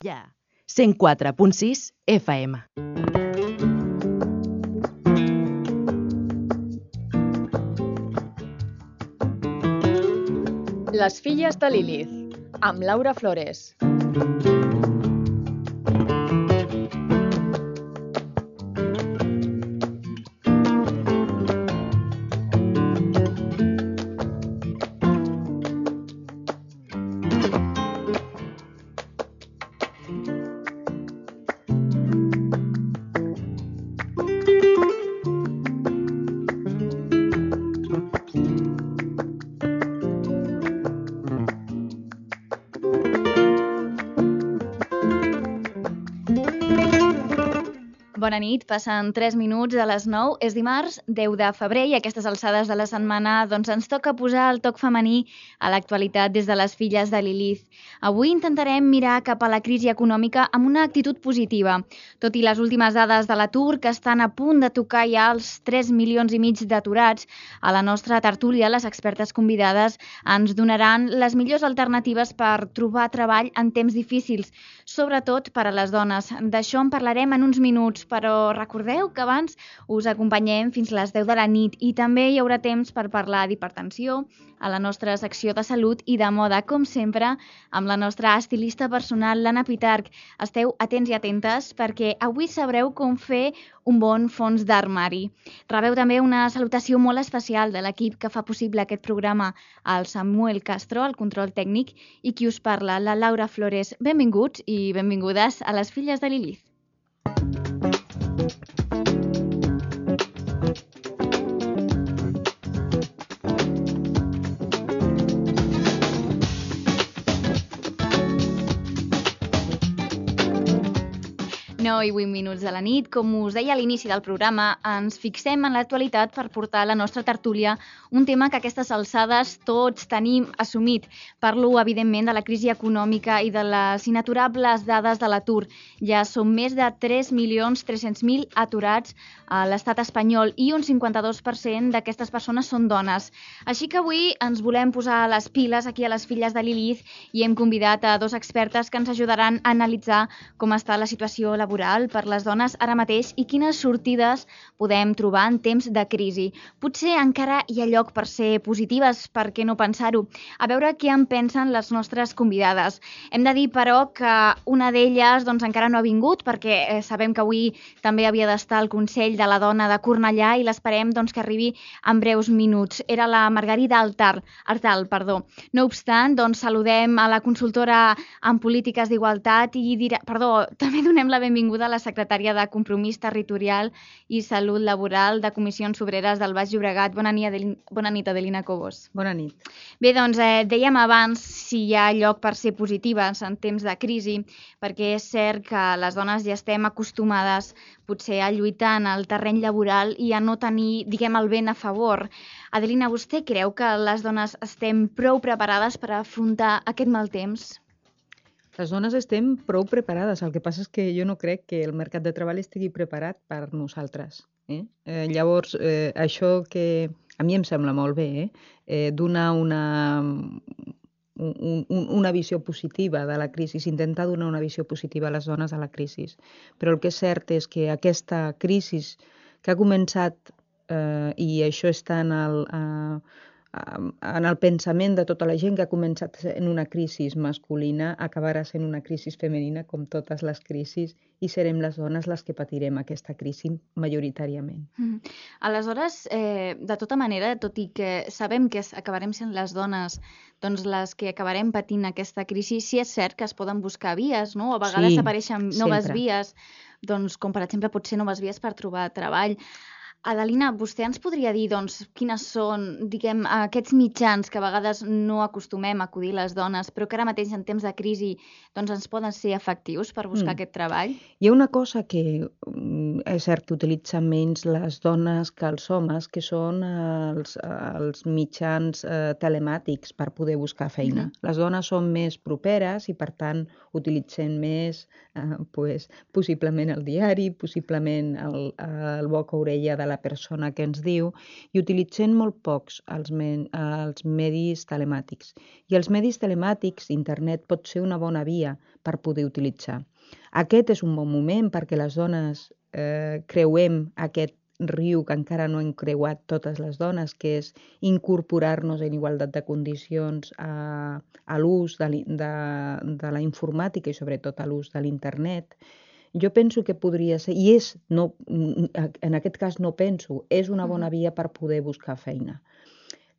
Ja, 104.6 FM. Les filles de Lilith, amb Laura Flores. Bona nit, passen 3 minuts a les 9. És dimarts, 10 de febrer, i aquestes alçades de la setmana doncs, ens toca posar el toc femení a l'actualitat des de les filles de Lilith. Avui intentarem mirar cap a la crisi econòmica amb una actitud positiva. Tot i les últimes dades de l'atur, que estan a punt de tocar ja els 3 milions i mig d'aturats, a la nostra tertúlia les expertes convidades ens donaran les millors alternatives per trobar treball en temps difícils, sobretot per a les dones. D'això en parlarem en uns minuts, però recordeu que abans us acompanyem fins les 10 de la nit i també hi haurà temps per parlar d'hipertensió, a la nostra secció de salut i de moda, com sempre, amb la nostra estilista personal, l'Anna Pitarc. Esteu atents i atentes perquè avui sabreu com fer un bon fons d'armari. Rebeu també una salutació molt especial de l'equip que fa possible aquest programa, el Samuel Castro, el control tècnic, i qui us parla, la Laura Flores. Benvinguts i benvingudes a les filles de Lilith. Thank you. I 8 minuts de la nit. Com us deia a l'inici del programa, ens fixem en l'actualitat per portar a la nostra tertúlia un tema que a aquestes alçades tots tenim assumit. Parlo, evidentment, de la crisi econòmica i de les inaturables dades de l'atur. Ja són més de 3.300.000 aturats a l'estat espanyol i un 52% d'aquestes persones són dones. Així que avui ens volem posar les piles aquí a les filles de Lilith i hem convidat a dos expertes que ens ajudaran a analitzar com està la situació laboral per les dones ara mateix i quines sortides podem trobar en temps de crisi. Potser encara hi ha lloc per ser positives, per què no pensar-ho? A veure què en pensen les nostres convidades. Hem de dir, però, que una d'elles doncs, encara no ha vingut perquè eh, sabem que avui també havia d'estar al Consell de la Dona de Cornellà i l'esperem doncs, que arribi en breus minuts. Era la Margarida Altar, Artal. Perdó. No obstant, doncs, saludem a la consultora en polítiques d'igualtat i, dirà, perdó, també donem la benvinguda benvinguda la secretària de Compromís Territorial i Salut Laboral de Comissions Obreres del Baix Llobregat. Bona nit, Adelina, bona nit, Adelina Cobos. Bona nit. Bé, doncs eh, dèiem abans si hi ha lloc per ser positives en temps de crisi, perquè és cert que les dones ja estem acostumades potser a lluitar en el terreny laboral i a no tenir, diguem, el vent a favor. Adelina, vostè creu que les dones estem prou preparades per afrontar aquest mal temps? Les dones estem prou preparades, el que passa és que jo no crec que el mercat de treball estigui preparat per nosaltres. Eh? Eh, llavors, eh, això que a mi em sembla molt bé, eh? eh donar una, un, un, una visió positiva de la crisi, intentar donar una visió positiva a les dones a la crisi. Però el que és cert és que aquesta crisi que ha començat, eh, i això està en el, eh, en el pensament de tota la gent que ha començat en una crisi masculina acabarà sent una crisi femenina com totes les crisis i serem les dones les que patirem aquesta crisi majoritàriament. Mm. Aleshores, eh, de tota manera, tot i que sabem que acabarem sent les dones doncs les que acabarem patint aquesta crisi, sí és cert que es poden buscar vies, no? A vegades sí, apareixen noves sempre. vies, doncs, com per exemple pot ser noves vies per trobar treball. Adelina, vostè ens podria dir doncs, quines són diguem, aquests mitjans que a vegades no acostumem a acudir les dones, però que ara mateix en temps de crisi doncs, ens poden ser efectius per buscar mm. aquest treball? Hi ha una cosa que mm, és cert que utilitzen menys les dones que els homes, que són els, els mitjans eh, telemàtics per poder buscar feina. Mm. Les dones són més properes i, per tant, utilitzen més eh, pues, possiblement el diari, possiblement el, el boca-orella de la persona que ens diu, i utilitzen molt pocs els, men, els medis telemàtics. I els medis telemàtics, internet, pot ser una bona via per poder utilitzar. Aquest és un bon moment perquè les dones eh, creuem aquest riu que encara no hem creuat totes les dones, que és incorporar-nos en igualtat de condicions a, a l'ús de, de, de la informàtica i sobretot a l'ús de l'internet. Jo penso que podria ser, i és, no, en aquest cas no penso, és una bona via per poder buscar feina.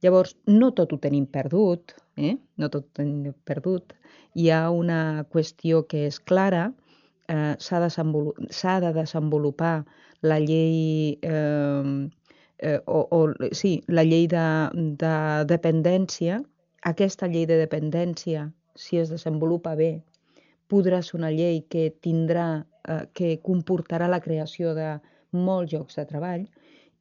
Llavors, no tot ho tenim perdut, eh? no tot ho tenim perdut. Hi ha una qüestió que és clara, eh, s'ha de desenvolupar la llei eh, eh, o, o sí, la llei de, de dependència, aquesta llei de dependència, si es desenvolupa bé, podrà ser una llei que tindrà, eh, que comportarà la creació de molts llocs de treball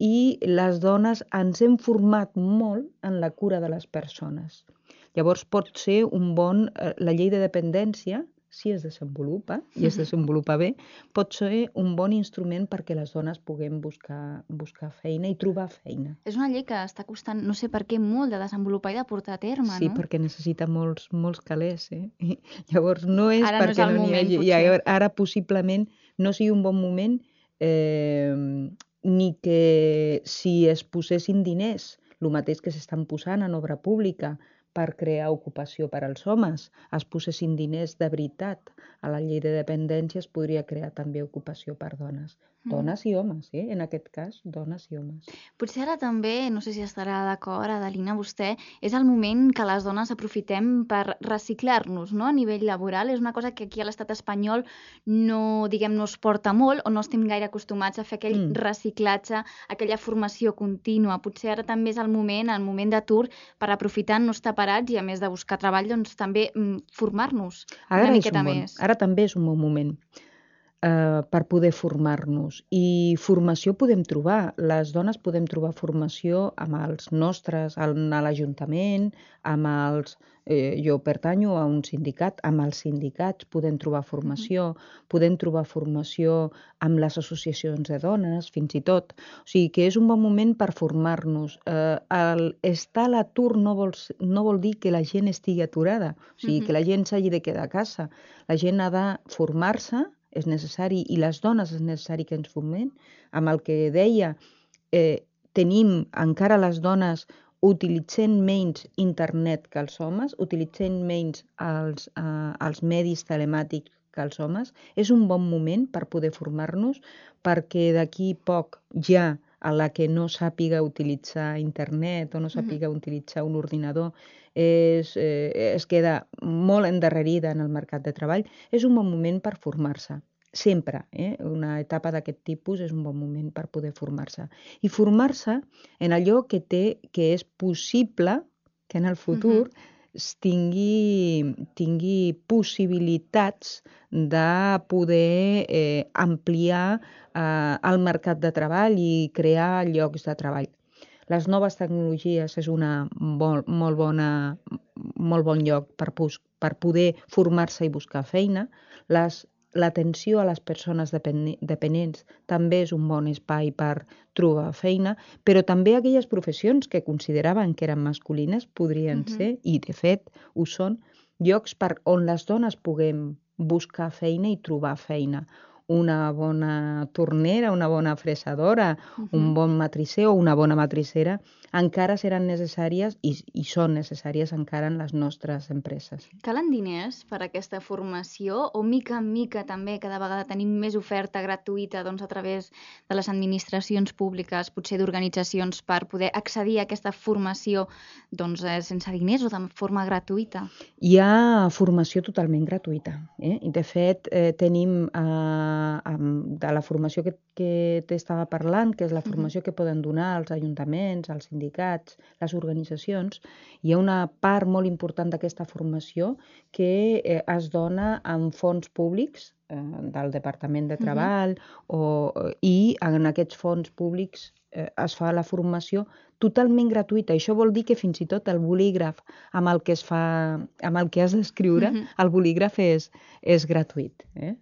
i les dones ens hem format molt en la cura de les persones. Llavors pot ser un bon, eh, la llei de dependència si es desenvolupa i es desenvolupa bé, pot ser un bon instrument perquè les dones puguem buscar, buscar feina i trobar feina. És una llei que està costant, no sé per què, molt de desenvolupar i de portar a terme, sí, no? Sí, perquè necessita molts, molts calés, eh? I llavors no és ara perquè no, és no moment, n'hi hagi... Potser. Ara possiblement no sigui un bon moment eh, ni que si es posessin diners, el mateix que s'estan posant en obra pública, per crear ocupació per als homes, es posessin diners de veritat a la llei de dependència, es podria crear també ocupació per dones. Mm. Dones i homes, eh? en aquest cas, dones i homes. Potser ara també, no sé si estarà d'acord, Adelina, vostè, és el moment que les dones aprofitem per reciclar-nos no? a nivell laboral. És una cosa que aquí a l'estat espanyol no, diguem, no es porta molt o no estem gaire acostumats a fer aquell mm. reciclatge, aquella formació contínua. Potser ara també és el moment, el moment d'atur, per aprofitar-nos estar parats i a més de buscar treball, doncs també mm, formar-nos una miqueta un bon, més. Ara també és un bon moment eh, per poder formar-nos. I formació podem trobar. Les dones podem trobar formació amb els nostres, a l'Ajuntament, amb els... Eh, jo pertanyo a un sindicat, amb els sindicats podem trobar formació, podem trobar formació amb les associacions de dones, fins i tot. O sigui que és un bon moment per formar-nos. Eh, el estar a l'atur no, vol, no vol dir que la gent estigui aturada, o sigui, uh -huh. que la gent s'hagi de quedar a casa. La gent ha de formar-se, és necessari, i les dones és necessari que ens formem, amb el que deia, eh, tenim encara les dones utilitzant menys internet que els homes, utilitzant menys els, eh, els medis telemàtics que els homes, és un bon moment per poder formar-nos perquè d'aquí poc ja a la que no sàpiga utilitzar internet o no sàpiga mm -hmm. utilitzar un ordinador és, eh, es queda molt endarrerida en el mercat de treball, és un bon moment per formar-se. Sempre, eh? una etapa d'aquest tipus és un bon moment per poder formar-se. I formar-se en allò que té, que és possible que en el futur uh -huh tingui, tingui possibilitats de poder eh, ampliar eh, el mercat de treball i crear llocs de treball. Les noves tecnologies és una molt, molt bona, molt bon lloc per, per poder formar-se i buscar feina. Les l'atenció a les persones dependents també és un bon espai per trobar feina, però també aquelles professions que consideraven que eren masculines podrien uh -huh. ser, i de fet ho són, llocs per on les dones puguem buscar feina i trobar feina una bona tornera, una bona fresadora, uh -huh. un bon matricer o una bona matricera, encara seran necessàries i, i són necessàries encara en les nostres empreses. Calen diners per a aquesta formació o mica en mica també cada vegada tenim més oferta gratuïta doncs, a través de les administracions públiques, potser d'organitzacions, per poder accedir a aquesta formació doncs, eh, sense diners o de forma gratuïta? Hi ha formació totalment gratuïta. Eh? I de fet, eh, tenim eh, de la formació que, que t'estava parlant, que és la formació que poden donar als ajuntaments, als sindicats, les organitzacions, hi ha una part molt important d'aquesta formació que eh, es dona amb fons públics eh, del Departament de Treball o, i en aquests fons públics eh, es fa la formació totalment gratuïta. Això vol dir que fins i tot el bolígraf amb el que es fa, amb el que has d'escriure, Mhm. el bolígraf és, és gratuït. Eh?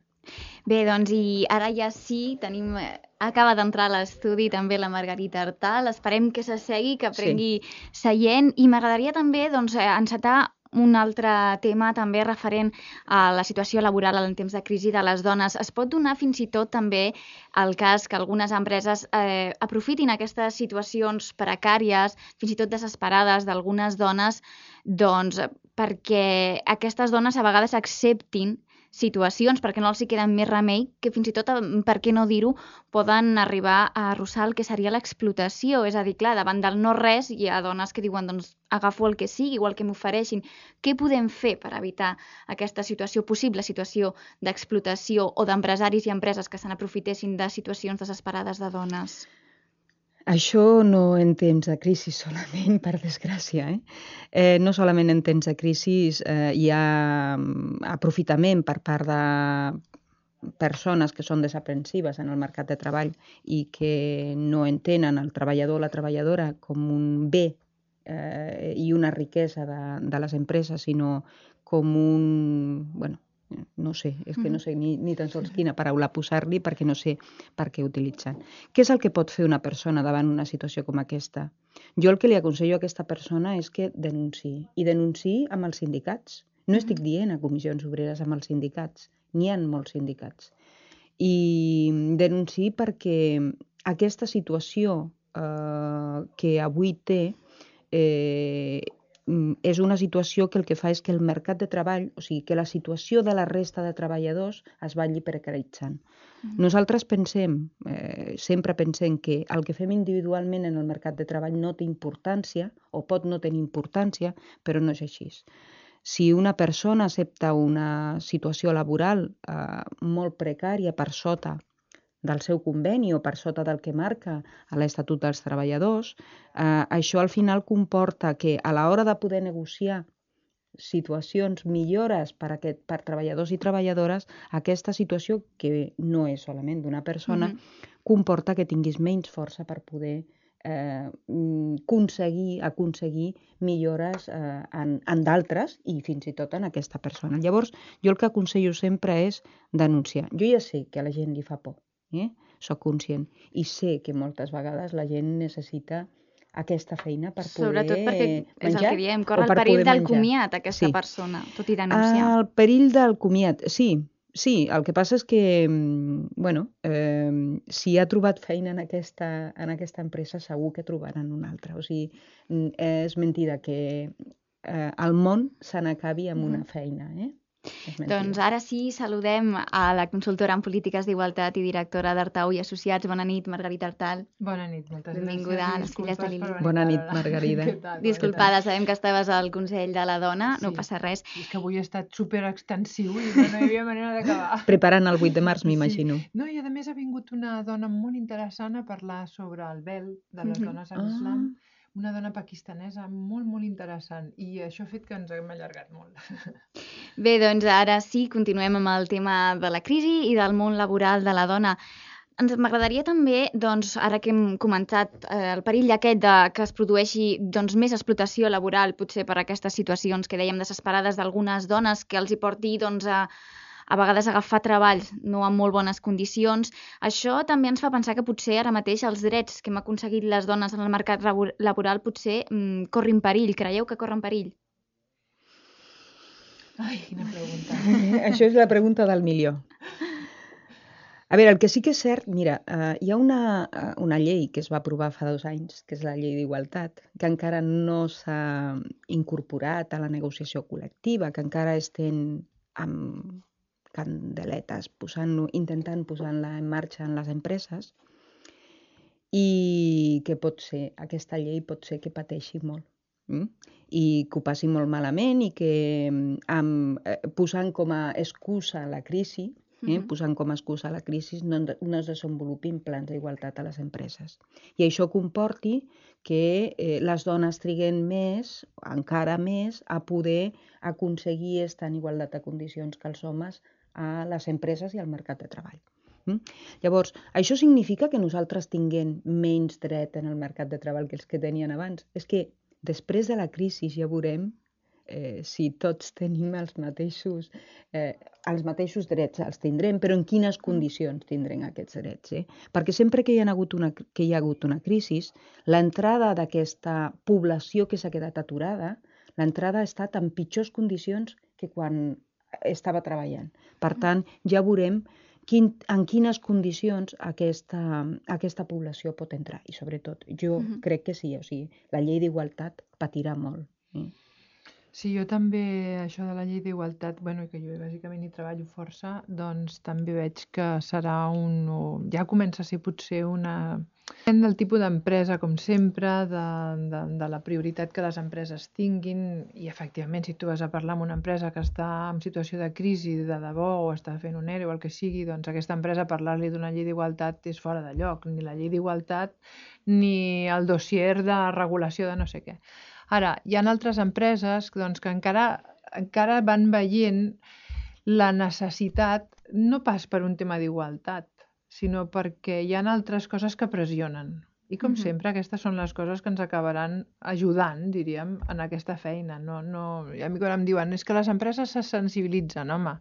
Bé, doncs i ara ja sí, tenim... Acaba d'entrar a l'estudi també la Margarita Artal. Esperem que s'assegui, que Sí. prengui seient. I m'agradaria també doncs, eh, encetar un altre tema també referent a la situació laboral en temps de crisi de les dones. Es pot donar fins i tot també el cas que algunes empreses eh, aprofitin aquestes situacions precàries, fins i tot desesperades d'algunes dones, doncs perquè aquestes dones a vegades acceptin situacions, perquè no els hi queda més remei, que fins i tot, eh, per què no dir-ho, poden arribar a arrossar el que seria l'explotació. És a dir, clar, davant del no res hi ha dones que diuen doncs agafo el que sigui o el que m'ofereixin. Què podem fer per evitar aquesta situació, possible situació d'explotació o d'empresaris i empreses que se n'aprofitessin de situacions desesperades de dones? Això no en temps de crisi solament, per desgràcia. Eh? Eh, no solament en temps de crisi eh, hi ha mm, aprofitament per part de persones que són desaprensives en el mercat de treball i que no entenen el treballador o la treballadora com un bé eh, i una riquesa de, de les empreses, sinó com un... Bueno, no sé, és que no sé ni, ni tan sols quina paraula posar-li perquè no sé per què utilitzen. Què és el que pot fer una persona davant una situació com aquesta? Jo el que li aconsello a aquesta persona és que denunciï, i denunciï amb els sindicats. No estic dient a comissions obreres amb els sindicats, n'hi ha molts sindicats. I denunciï perquè aquesta situació eh, que avui té eh, és una situació que el que fa és que el mercat de treball, o sigui, que la situació de la resta de treballadors es vagi precaritzant. Nosaltres pensem, eh, sempre pensem que el que fem individualment en el mercat de treball no té importància, o pot no tenir importància, però no és així. Si una persona accepta una situació laboral eh, molt precària per sota del seu conveni o per sota del que marca a l'Estatut dels Treballadors, eh, això al final comporta que a l'hora de poder negociar situacions millores per, aquest, per treballadors i treballadores, aquesta situació, que no és solament d'una persona, Mhm. comporta que tinguis menys força per poder eh, mm, aconseguir, aconseguir millores eh, en, en d'altres i fins i tot en aquesta persona. Llavors, jo el que aconsello sempre és denunciar. Jo ja sé que a la gent li fa por, eh? soc conscient, i sé que moltes vegades la gent necessita aquesta feina per poder Sobretot perquè és el menjar que diem, corre el per perill del menjar. comiat aquesta Sí. persona, tot i denunciar. El perill del comiat, sí, sí. El que passa és que, mm, bueno, eh, si ha trobat feina en aquesta, en aquesta empresa, segur que trobaran una altra. O sigui, mm, és mentida que eh, el món se n'acabi amb una feina, eh? Doncs ara sí, saludem a la consultora en polítiques d'igualtat i directora d'Artau i Associats. Bona nit, Margarita Artal. Bona nit, moltes Benvinguda gràcies. a i les filles de Lili. per venir Bona nit. Margarida. Tal? Disculpada, sabem que estaves al Consell de la Dona, no Sí. passa res. I És que avui ha estat super extensiu i no, no hi havia manera d'acabar. Preparant el 8 de març, m'imagino. No, i a més ha vingut una dona molt interessant a parlar sobre el vel de les Mhm. dones en Ah. Una dona pakistanesa molt, molt interessant. I això ha fet que ens hem allargat molt. Bé, doncs ara sí, continuem amb el tema de la crisi i del món laboral de la dona. Ens m'agradaria també, doncs, ara que hem comentat eh, el perill aquest de que es produeixi doncs, més explotació laboral, potser per aquestes situacions que dèiem desesperades d'algunes dones que els hi porti doncs, a, a vegades agafar treballs no en molt bones condicions. Això també ens fa pensar que potser ara mateix els drets que hem aconseguit les dones en el mercat labor- laboral potser mm, corrin perill. Creieu que corren perill? Ai, quina pregunta. Això és la pregunta del milió. A veure, el que sí que és cert, mira, eh, hi ha una, eh, una llei que es va aprovar fa dos anys, que és la llei d'igualtat, que encara no s'ha incorporat a la negociació col·lectiva, que encara estem amb candeletes posant intentant posar-la en marxa en les empreses i que pot ser, aquesta llei pot ser que pateixi molt mm? i que ho passi molt malament i que mm, amb, eh, posant com a excusa la crisi, eh, Mhm. posant com a excusa la crisi, no, no es desenvolupin plans d'igualtat a les empreses. I això comporti que eh, les dones triguen més, encara més, a poder aconseguir estar en igualtat de condicions que els homes a les empreses i al mercat de treball. Mm? Llavors, això significa que nosaltres tinguem menys dret en el mercat de treball que els que tenien abans. És que després de la crisi ja veurem eh, si tots tenim els mateixos, eh, els mateixos drets, els tindrem, però en quines condicions tindrem aquests drets. Eh? Perquè sempre que hi ha hagut una, que hi ha hagut una crisi, l'entrada d'aquesta població que s'ha quedat aturada, l'entrada ha estat en pitjors condicions que quan estava treballant. Per tant, ja veurem quin, en quines condicions aquesta, aquesta població pot entrar. I sobretot, jo uh -huh. crec que sí, o sigui, la llei d'igualtat patirà molt. Eh? Sí, jo també, això de la llei d'igualtat, bueno, que jo bàsicament hi treballo força, doncs també veig que serà un... ja comença a ser potser una... Depèn del tipus d'empresa, com sempre, de, de, de la prioritat que les empreses tinguin i, efectivament, si tu vas a parlar amb una empresa que està en situació de crisi de debò o està fent un ERE o el que sigui, doncs aquesta empresa parlar-li d'una llei d'igualtat és fora de lloc, ni la llei d'igualtat ni el dossier de regulació de no sé què. Ara, hi ha altres empreses doncs, que encara, encara van veient la necessitat, no pas per un tema d'igualtat, sinó perquè hi ha altres coses que pressionen. I com uh -huh. sempre, aquestes són les coses que ens acabaran ajudant, diríem, en aquesta feina. No, no... I a mi quan em diuen és que les empreses se sensibilitzen, home.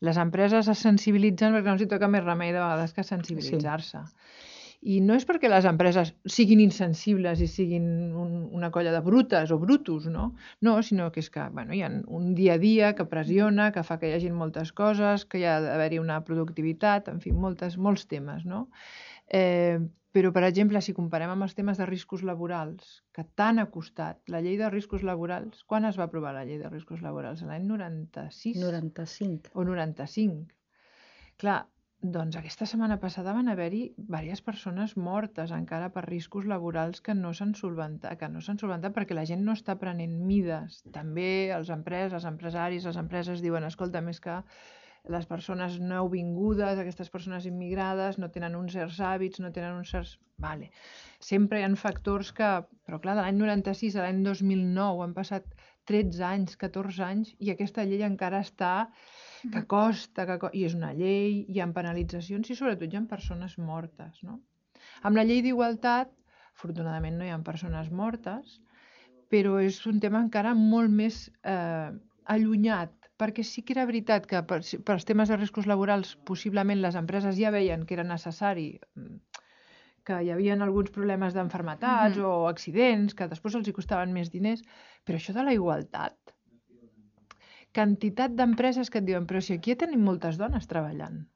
Les empreses es sensibilitzen perquè no els toca més remei de vegades que sensibilitzar-se. Sí. I no és perquè les empreses siguin insensibles i siguin un, una colla de brutes o brutos, no? No, sinó que és que bueno, hi ha un dia a dia que pressiona, que fa que hi hagi moltes coses, que hi ha d'haver-hi una productivitat, en fi, moltes, molts temes, no? Eh, però, per exemple, si comparem amb els temes de riscos laborals, que tant ha costat la llei de riscos laborals, quan es va aprovar la llei de riscos laborals? L'any 96? 95. O 95. Clar, doncs aquesta setmana passada van haver-hi diverses persones mortes encara per riscos laborals que no s'han solventat, que no s'han solventat perquè la gent no està prenent mides. També els empreses, els empresaris, les empreses diuen, escolta, més que les persones nouvingudes, aquestes persones immigrades, no tenen uns certs hàbits, no tenen uns certs... Vale. Sempre hi ha factors que... Però clar, de l'any 96 a l'any 2009 han passat 13 anys, 14 anys, i aquesta llei encara està que costa, que co i és una llei, hi ha penalitzacions i sobretot hi ha persones mortes. No? Amb la llei d'igualtat, afortunadament no hi ha persones mortes, però és un tema encara molt més eh, allunyat, perquè sí que era veritat que per, per als temes de riscos laborals possiblement les empreses ja veien que era necessari mm, que hi havia alguns problemes d'enfermetats mm -hmm. o accidents que després els hi costaven més diners, però això de la igualtat quantitat d'empreses que et diuen però si aquí ja tenim moltes dones treballant.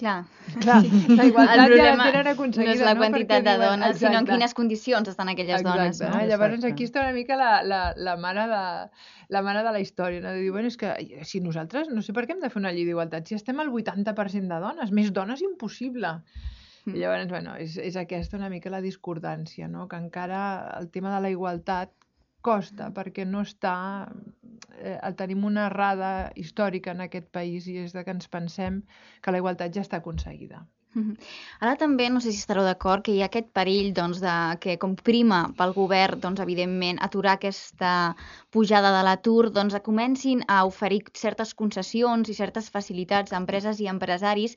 Clar. Clar, la igualtat el ja la tenen aconseguida. No és la quantitat no? de dones, exacte. sinó en quines condicions estan aquelles exacte. dones. No? Eh? Llavors aquí està una mica la, la, la, mare de, la mare de la història, no? de dir, bueno, és que si nosaltres, no sé per què hem de fer una llei d'igualtat, si estem al 80% de dones, més dones impossible. Mm. Llavors, bueno, és, és aquesta una mica la discordància, no? que encara el tema de la igualtat costa perquè no està... Eh, tenim una errada històrica en aquest país i és de que ens pensem que la igualtat ja està aconseguida. Ara també, no sé si estareu d'acord, que hi ha aquest perill doncs, de, que com prima pel govern, doncs, evidentment, aturar aquesta pujada de l'atur, doncs, comencin a oferir certes concessions i certes facilitats a empreses i empresaris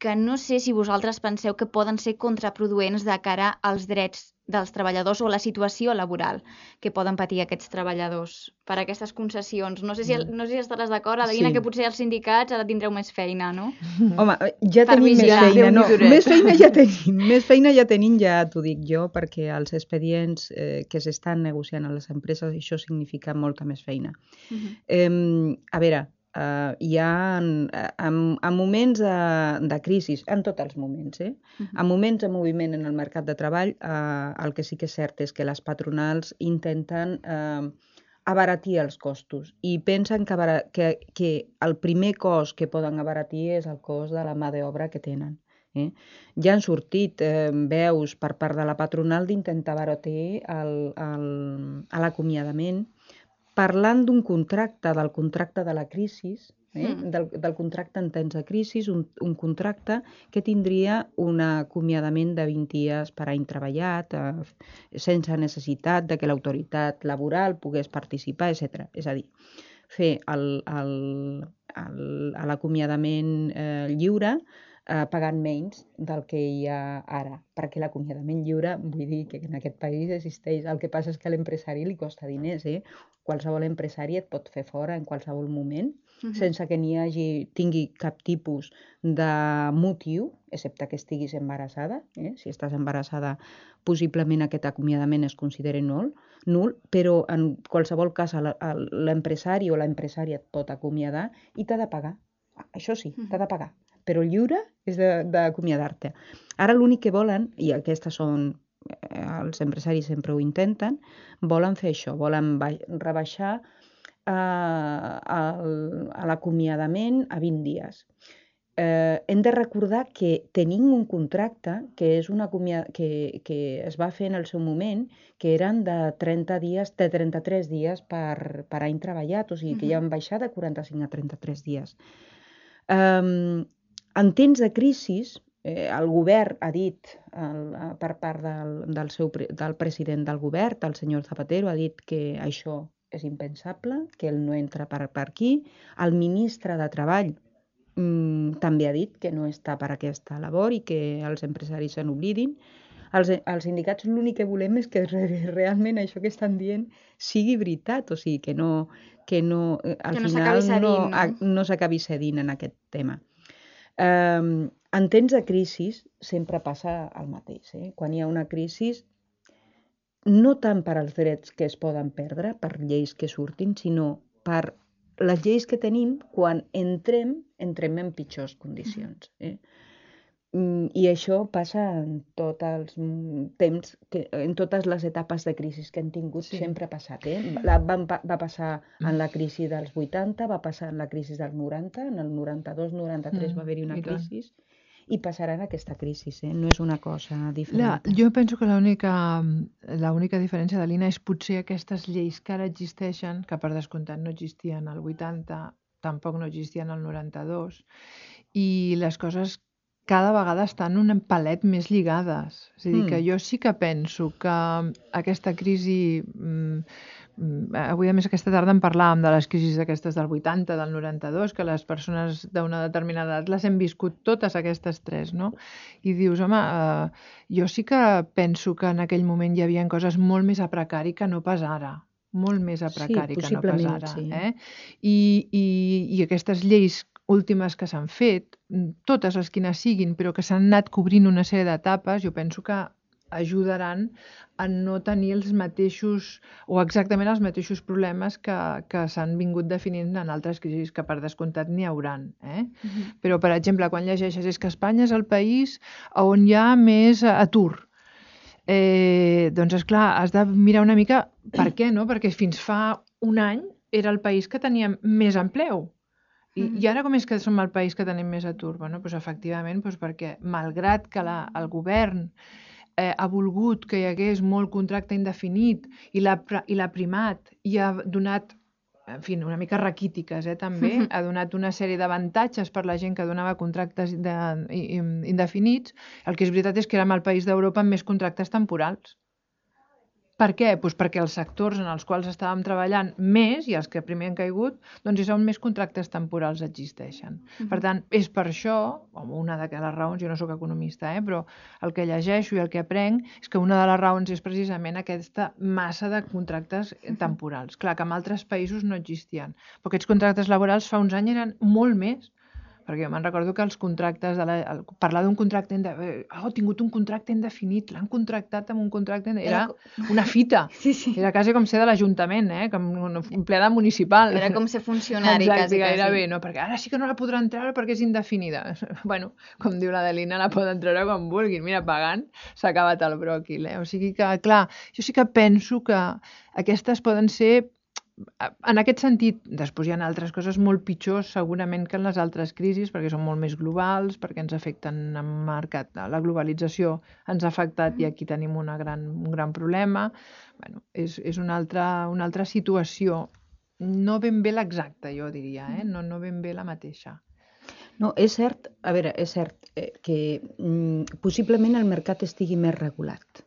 que no sé si vosaltres penseu que poden ser contraproduents de cara als drets dels treballadors o la situació laboral que poden patir aquests treballadors per aquestes concessions. No sé si, no sé si estaràs d'acord, Adelina, sí. que potser els sindicats ara tindreu més feina, no? Home, ja per tenim més feina, no, més feina ja tenim, més feina ja tenim, ja t'ho dic jo, perquè els expedients eh, que s'estan negociant a les empreses, això significa molta més feina. Uh -huh. eh, a veure, Uh, hi ha en, en, en moments de, de crisi, en tots els moments, eh? Uh -huh. en moments de moviment en el mercat de treball, uh, el que sí que és cert és que les patronals intenten uh, abaratir els costos i pensen que, que, que el primer cost que poden abaratir és el cost de la mà d'obra que tenen. Eh? Ja han sortit eh, veus per part de la patronal d'intentar abaratir l'acomiadament parlant d'un contracte, del contracte de la crisi, eh? mm. del, del contracte en temps de crisi, un, un contracte que tindria un acomiadament de 20 dies per any treballat, eh, sense necessitat de que l'autoritat laboral pogués participar, etc. És a dir, fer l'acomiadament eh, lliure eh, pagant menys del que hi ha ara, perquè l'acomiadament lliure, vull dir que en aquest país existeix. El que passa és que a l'empresari li costa diners, eh? Qualsevol empresari et pot fer fora en qualsevol moment, uh -huh. sense que n'hi hagi, tingui cap tipus de motiu, excepte que estiguis embarassada. Eh? Si estàs embarassada, possiblement aquest acomiadament es considera nul, nul però en qualsevol cas l'empresari o l'empresària et pot acomiadar i t'ha de pagar. Això sí, t'ha de pagar però lliure és d'acomiadar-te. Ara l'únic que volen, i aquestes són els empresaris sempre ho intenten, volen fer això, volen rebaixar eh, l'acomiadament a 20 dies. Eh, hem de recordar que tenim un contracte que, és una que, que es va fer en el seu moment, que eren de 30 dies, de 33 dies per, per any treballat, o sigui que ja han baixat de 45 a 33 dies. Um, en temps de crisi, eh, el govern ha dit, el, per part del, del, seu, del president del govern, el senyor Zapatero, ha dit que això és impensable, que ell no entra per, per aquí. El ministre de Treball mm, també ha dit que no està per aquesta labor i que els empresaris se n'oblidin. Els, els sindicats l'únic que volem és que realment això que estan dient sigui veritat, o sigui, que no, que no, eh, al que no final no, no s'acabi cedint en aquest tema. Eh, en temps de crisi sempre passa el mateix. Eh? Quan hi ha una crisi, no tant per als drets que es poden perdre, per lleis que surtin, sinó per les lleis que tenim quan entrem, entrem en pitjors condicions. Eh? Mm, I això passa en tots els temps, que, en totes les etapes de crisi que hem tingut, sí. sempre ha passat. Eh? La, va, va passar en la crisi dels 80, va passar en la crisi del 90, en el 92-93 mm, va haver-hi una crisi, i passarà en aquesta crisi, eh? no és una cosa diferent. La, jo penso que l'única l'única diferència de l'INA és potser aquestes lleis que ara existeixen, que per descomptat no existien al 80, tampoc no existien al 92, i les coses cada vegada estan un palet més lligades. És a dir, mm. que jo sí que penso que aquesta crisi... Mm, avui, a més, aquesta tarda en parlàvem de les crisis aquestes del 80, del 92, que les persones d'una determinada edat les hem viscut totes aquestes tres, no? I dius, home, eh, jo sí que penso que en aquell moment hi havia coses molt més a precari que no pas ara molt més a precari sí, que no pas ara. Sí. Eh? I, i, I aquestes lleis últimes que s'han fet, mm, totes les quines siguin, però que s'han anat cobrint una sèrie d'etapes, jo penso que ajudaran a no tenir els mateixos o exactament els mateixos problemes que, que s'han vingut definint en altres crisis que per descomptat n'hi hauran. Eh? Uh mhm. -huh. Però, per exemple, quan llegeixes és que Espanya és el país on hi ha més atur. Eh, doncs, és clar, has de mirar una mica per què, no? Perquè fins fa un any era el país que tenia més empleu. I, I ara com és que som el país que tenim més atur? Bueno, doncs efectivament, doncs perquè malgrat que la, el govern eh, ha volgut que hi hagués molt contracte indefinit i la primat i ha donat en fi, una mica raquítiques, eh, també, ha donat una sèrie d'avantatges per la gent que donava contractes de, indefinits. El que és veritat és que érem el país d'Europa amb més contractes temporals. Per què? Pues perquè els sectors en els quals estàvem treballant més, i els que primer han caigut, doncs és on més contractes temporals existeixen. Uh -huh. Per tant, és per això, o una de les raons, jo no sóc economista, eh, però el que llegeixo i el que aprenc és que una de les raons és precisament aquesta massa de contractes temporals. Clar, que en altres països no existien, però aquests contractes laborals fa uns anys eren molt més perquè me'n recordo que els contractes, de la, el, parlar d'un contracte, inde... Eh, oh, ha tingut un contracte indefinit, l'han contractat amb un contracte, era una fita, sí, sí. era quasi com ser de l'Ajuntament, eh? com un empleada municipal. Era com ser funcionari, Exacte, quasi, gairebé, no? perquè ara sí que no la podran treure perquè és indefinida. bueno, com diu la Delina, la poden treure quan vulguin, mira, pagant, s'ha acabat el bròquil. Eh? O sigui que, clar, jo sí que penso que aquestes poden ser en aquest sentit, després hi ha altres coses molt pitjors segurament que en les altres crisis, perquè són molt més globals, perquè ens afecten en mercat. La globalització ens ha afectat i aquí tenim una gran, un gran problema. Bueno, és, és una, altra, una altra situació, no ben bé l'exacta, jo diria, eh? no, no ben bé la mateixa. No, és cert, a veure, és cert eh, que mm, possiblement el mercat estigui més regulat,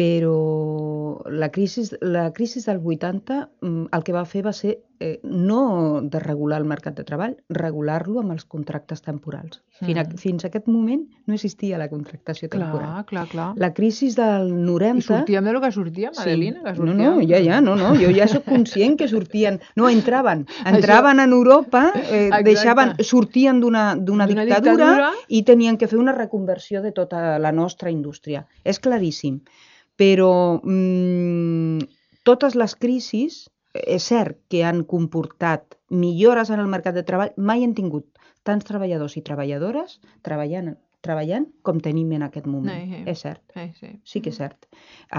però la crisi, la crisi del 80 mm, el que va fer va ser eh, no de regular el mercat de treball, regular-lo amb els contractes temporals. Fins, a, Mhm. fins a aquest moment no existia la contractació temporal. Clar, clar, clar. La crisi del 90... I sortíem de lo que sortíem, Adelina, que No, sortíem... no, ja, ja, no, no, jo ja sóc conscient que sortien, no, entraven, entraven en Europa, eh, Exacte. deixaven, sortien D'una dictadura, dictadura. i tenien que fer una reconversió de tota la nostra indústria. És claríssim. Però mm, totes les crisis, eh, és cert que han comportat millores en el mercat de treball, mai hem tingut tants treballadors i treballadores treballant, treballant com tenim en aquest moment. Sí, sí. És cert. Sí, sí. Sí que és cert.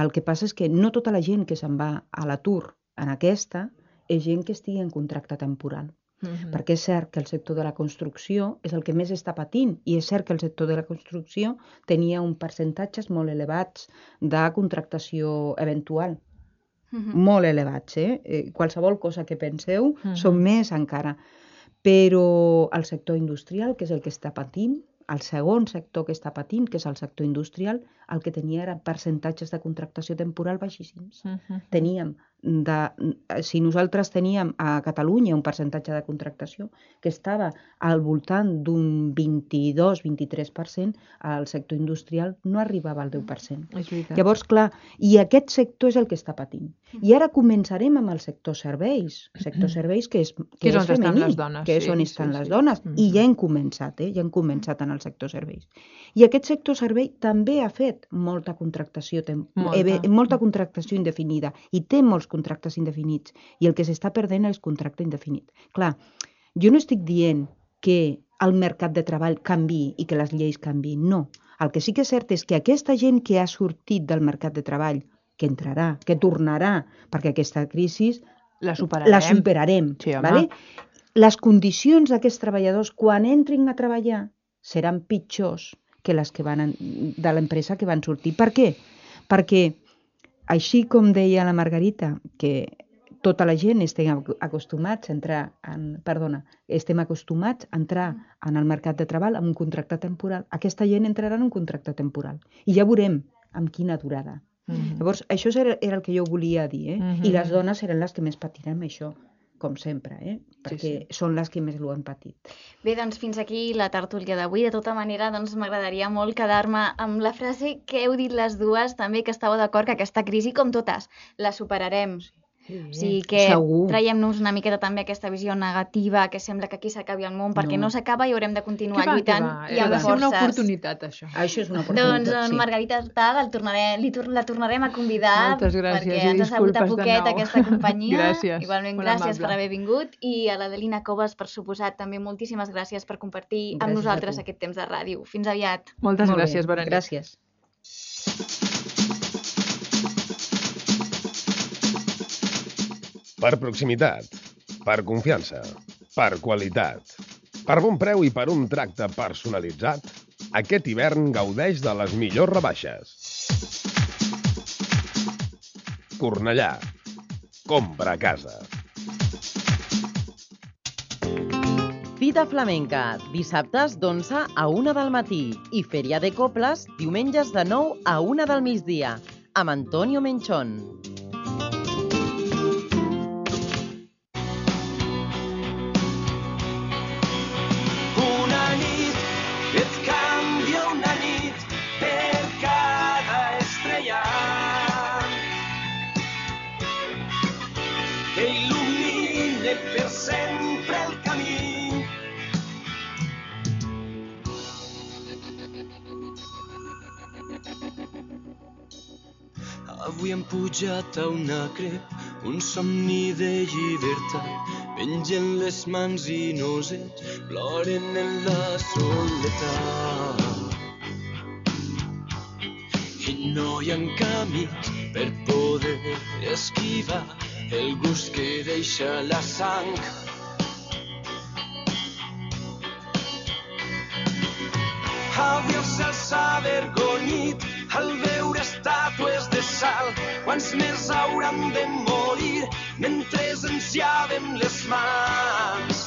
El que passa és que no tota la gent que se'n va a l'atur en aquesta és gent que estigui en contracte temporal. Perquè és cert que el sector de la construcció és el que més està patint i és cert que el sector de la construcció tenia un percentatges molt elevats de contractació eventual. Mhm. Molt elevats, eh? eh qualsevol cosa que penseu Mhm. són més encara. Però el sector industrial, que és el que està patint, el segon sector que està patint, que és el sector industrial, el que tenia eren percentatges de contractació temporal baixíssims. Mhm. Teníem, de, si nosaltres teníem a Catalunya un percentatge de contractació que estava al voltant d'un 22-23%, el sector industrial no arribava al 10%. És veritat. Llavors, clar, i aquest sector és el que està patint. I ara començarem amb el sector serveis. Sector serveis que és, que Que és on estan femení, les dones, que és sí, on sí, estan sí. les dones. I Mhm. ja hem començat, eh? ja hem començat en el sector serveis. I aquest sector servei també ha fet molta contractació, tem- Molta. eh, molta contractació indefinida i té molts contractes indefinits. I el que s'està perdent és contracte indefinit. Clar, jo no estic dient que el mercat de treball canvi i que les lleis canvin, no. El que sí que és cert és que aquesta gent que ha sortit del mercat de treball, que entrarà, que tornarà, perquè aquesta crisi La superarem. la superarem. Sí, home. vale? Les condicions d'aquests treballadors quan entrin a treballar seran pitjors que les que van de l'empresa que van sortir. Per què? Perquè, així com deia la Margarita, que tota la gent estem ac- acostumats a entrar en, perdona, estem acostumats a entrar en el mercat de treball amb un contracte temporal. Aquesta gent entrarà en un contracte temporal i ja veurem amb quina durada. Mhm. Llavors, això era, era el que jo volia dir, eh? Mhm. I les dones seran les que més patirem això, com sempre, eh? Perquè sí. són les que més ho han patit. Bé, doncs fins aquí la tertúlia d'avui. De tota manera, doncs m'agradaria molt quedar-me amb la frase que heu dit les dues, també que estàveu d'acord que aquesta crisi, com totes, la superarem. O sigui que traiem-nos una miqueta també aquesta visió negativa que sembla que aquí s'acabi el món, perquè No. no, s'acaba i haurem de continuar Que va, que lluitant va. i Ha amb de ser una forces. oportunitat, això. Això és una oportunitat, Doncs en sí. Margarita Artal el tornaré, li tor la tornarem a convidar Moltes gràcies perquè ens ha sabut a poquet aquesta companyia. Gràcies, Igualment, molt gràcies amable. per haver vingut i a l'Adelina Coves, per suposat, també moltíssimes gràcies per compartir Gràcies amb a nosaltres aquest temps de ràdio. Fins aviat. Moltes Molt gràcies, nit. Gràcies. Per proximitat, per confiança, per qualitat, per bon preu i per un tracte personalitzat, aquest hivern gaudeix de les millors rebaixes. Cornellà. Compra a casa. Fita flamenca, dissabtes d'11 a 1 del matí i Fèria de Coples, diumenges de 9 a 1 del migdia, amb Antonio Menchón. Avui hem pujat a una crep, un somni de llibertat. Mengen les mans innocents, ploren en la soledat. I no hi ha camins per poder esquivar el gust que deixa la sang. Avui s'ha avergonyit al veure estàtues de sal. Quants més hauran de morir mentre ens llavem les mans?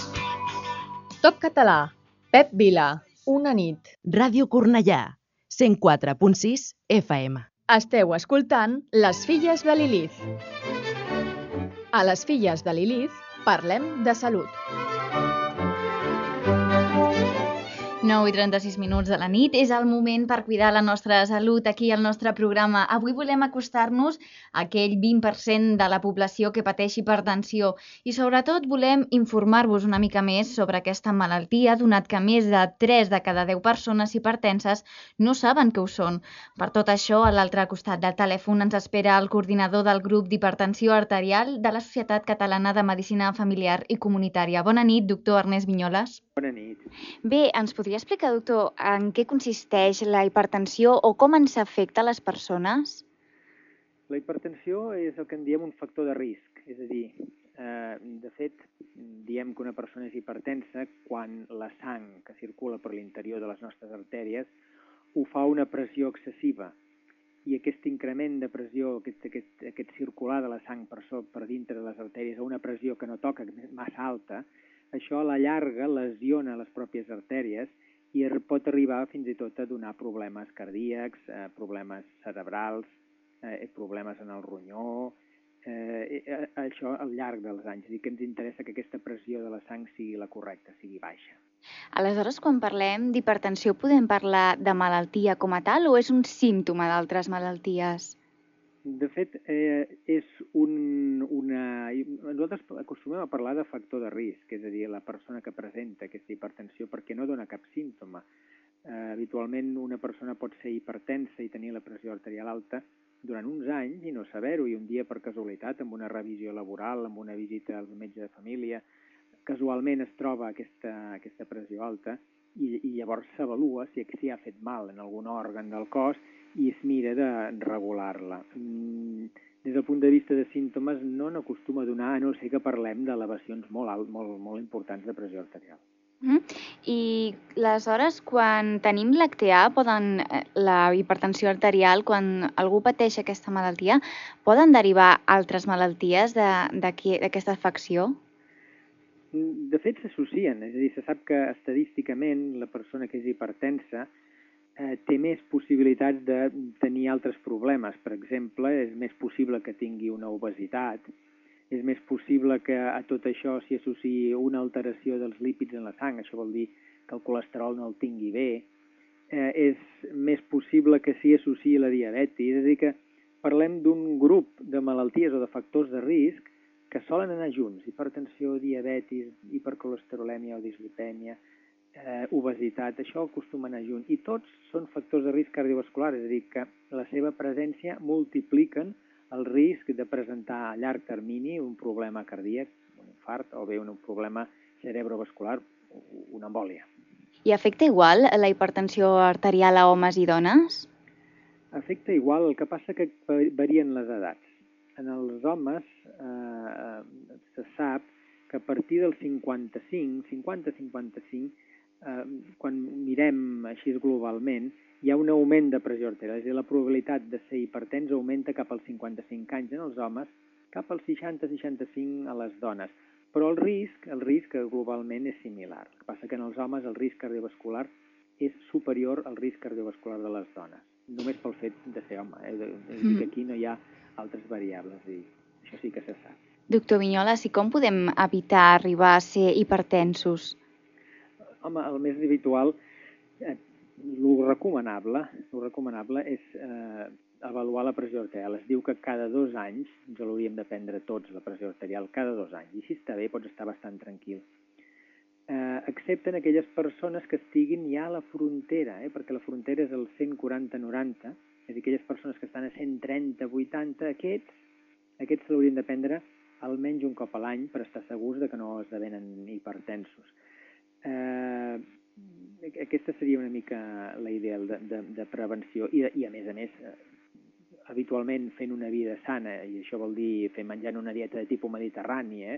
Top català. Pep Vila. Una nit. Ràdio Cornellà, 104.6 FM. Esteu escoltant Les filles de Lilith. A les filles de Lilith parlem de salut. 9 i 36 minuts de la nit. És el moment per cuidar la nostra salut aquí al nostre programa. Avui volem acostar-nos a aquell 20% de la població que pateix hipertensió i sobretot volem informar-vos una mica més sobre aquesta malaltia, donat que més de 3 de cada 10 persones hipertenses no saben que ho són. Per tot això, a l'altre costat del telèfon ens espera el coordinador del grup d'hipertensió arterial de la Societat Catalana de Medicina Familiar i Comunitària. Bona nit, doctor Ernest Vinyoles. Bona nit. Bé, ens podria explicar, doctor, en què consisteix la hipertensió o com ens afecta a les persones? La hipertensió és el que en diem un factor de risc, és a dir, eh, de fet, diem que una persona és hipertensa quan la sang que circula per l'interior de les nostres artèries ho fa una pressió excessiva i aquest increment de pressió, aquest, aquest, aquest circular de la sang per, so, per dintre de les artèries a una pressió que no toca massa alta, això a la llarga lesiona les pròpies artèries i pot arribar fins i tot a donar problemes cardíacs, eh, problemes cerebrals, eh, problemes en el ronyó, eh, eh, això al llarg dels anys. I que ens interessa que aquesta pressió de la sang sigui la correcta, sigui baixa. Aleshores, quan parlem d'hipertensió, podem parlar de malaltia com a tal o és un símptoma d'altres malalties? De fet, eh, és un, una... Nosaltres acostumem a parlar de factor de risc, és a dir, la persona que presenta aquesta hipertensió perquè no dona cap símptoma. Eh, habitualment una persona pot ser hipertensa i tenir la pressió arterial alta durant uns anys i no saber-ho, i un dia per casualitat, amb una revisió laboral, amb una visita al metge de família, casualment es troba aquesta, aquesta pressió alta i, i llavors s'avalua si, si ha fet mal en algun òrgan del cos i es mira de regular-la. Mm, des del punt de vista de símptomes no n'acostuma a donar, a no ser que parlem d'elevacions molt, alt, molt, molt importants de pressió arterial. Mm. I aleshores, quan tenim l'ACTA, poden, eh, la hipertensió arterial, quan algú pateix aquesta malaltia, poden derivar altres malalties d'aquesta afecció? Mm, de fet, s'associen. És a dir, se sap que estadísticament la persona que és hipertensa eh, té més possibilitats de tenir altres problemes. Per exemple, és més possible que tingui una obesitat, és més possible que a tot això s'hi associï una alteració dels lípids en la sang, això vol dir que el colesterol no el tingui bé, eh, és més possible que s'hi associï la diabetis, és a dir, que parlem d'un grup de malalties o de factors de risc que solen anar junts, hipertensió, diabetis, hipercolesterolèmia o dislipèmia, eh, obesitat, això acostuma a junt. I tots són factors de risc cardiovascular, és a dir, que la seva presència multipliquen el risc de presentar a llarg termini un problema cardíac, un infart, o bé un problema cerebrovascular, una embòlia. I afecta igual la hipertensió arterial a homes i dones? Afecta igual, el que passa que varien les edats. En els homes eh, se sap que a partir del 55, 50-55, eh, quan mirem així globalment, hi ha un augment de pressió arterial, és a dir, la probabilitat de ser hipertens augmenta cap als 55 anys en els homes, cap als 60-65 a les dones. Però el risc, el risc globalment és similar. El que passa que en els homes el risc cardiovascular és superior al risc cardiovascular de les dones, només pel fet de ser home. Eh? És dir, que mm. aquí no hi ha altres variables, i això sí que se sap. Doctor Vinyoles, i com podem evitar arribar a ser hipertensos? Home, el més habitual, eh, el recomanable, el recomanable és eh, avaluar la pressió arterial. Es diu que cada dos anys, ens l'hauríem de prendre tots, la pressió arterial, cada dos anys. I si està bé, pots estar bastant tranquil. Eh, excepte en aquelles persones que estiguin ja a la frontera, eh, perquè la frontera és el 140-90, és a dir, aquelles persones que estan a 130-80, aquests, aquests l'haurien de prendre almenys un cop a l'any per estar segurs de que no esdevenen hipertensos. Eh, aquesta seria una mica la idea de, de, de prevenció i, i a més a més eh, habitualment fent una vida sana i això vol dir fer menjant una dieta de tipus mediterrani eh?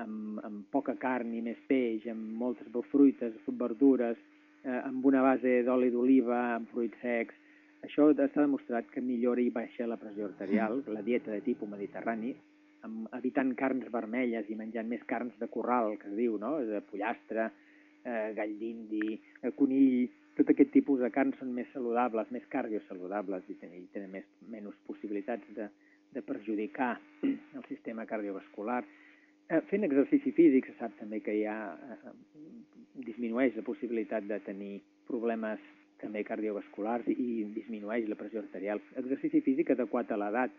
amb, amb poca carn i més peix amb moltes fruites, verdures eh, amb una base d'oli d'oliva amb fruits secs això està demostrat que millora i baixa la pressió arterial la dieta de tipus mediterrani amb, evitant carns vermelles i menjant més carns de corral que es diu, no? de pollastre, eh, gall d'indi, eh, conill, tot aquest tipus de carns són més saludables, més cardiosaludables i tenen, i tenen més, menys possibilitats de, de perjudicar el sistema cardiovascular. Eh, fent exercici físic se sap també que ja eh, disminueix la possibilitat de tenir problemes també cardiovasculars i disminueix la pressió arterial. Exercici físic adequat a l'edat.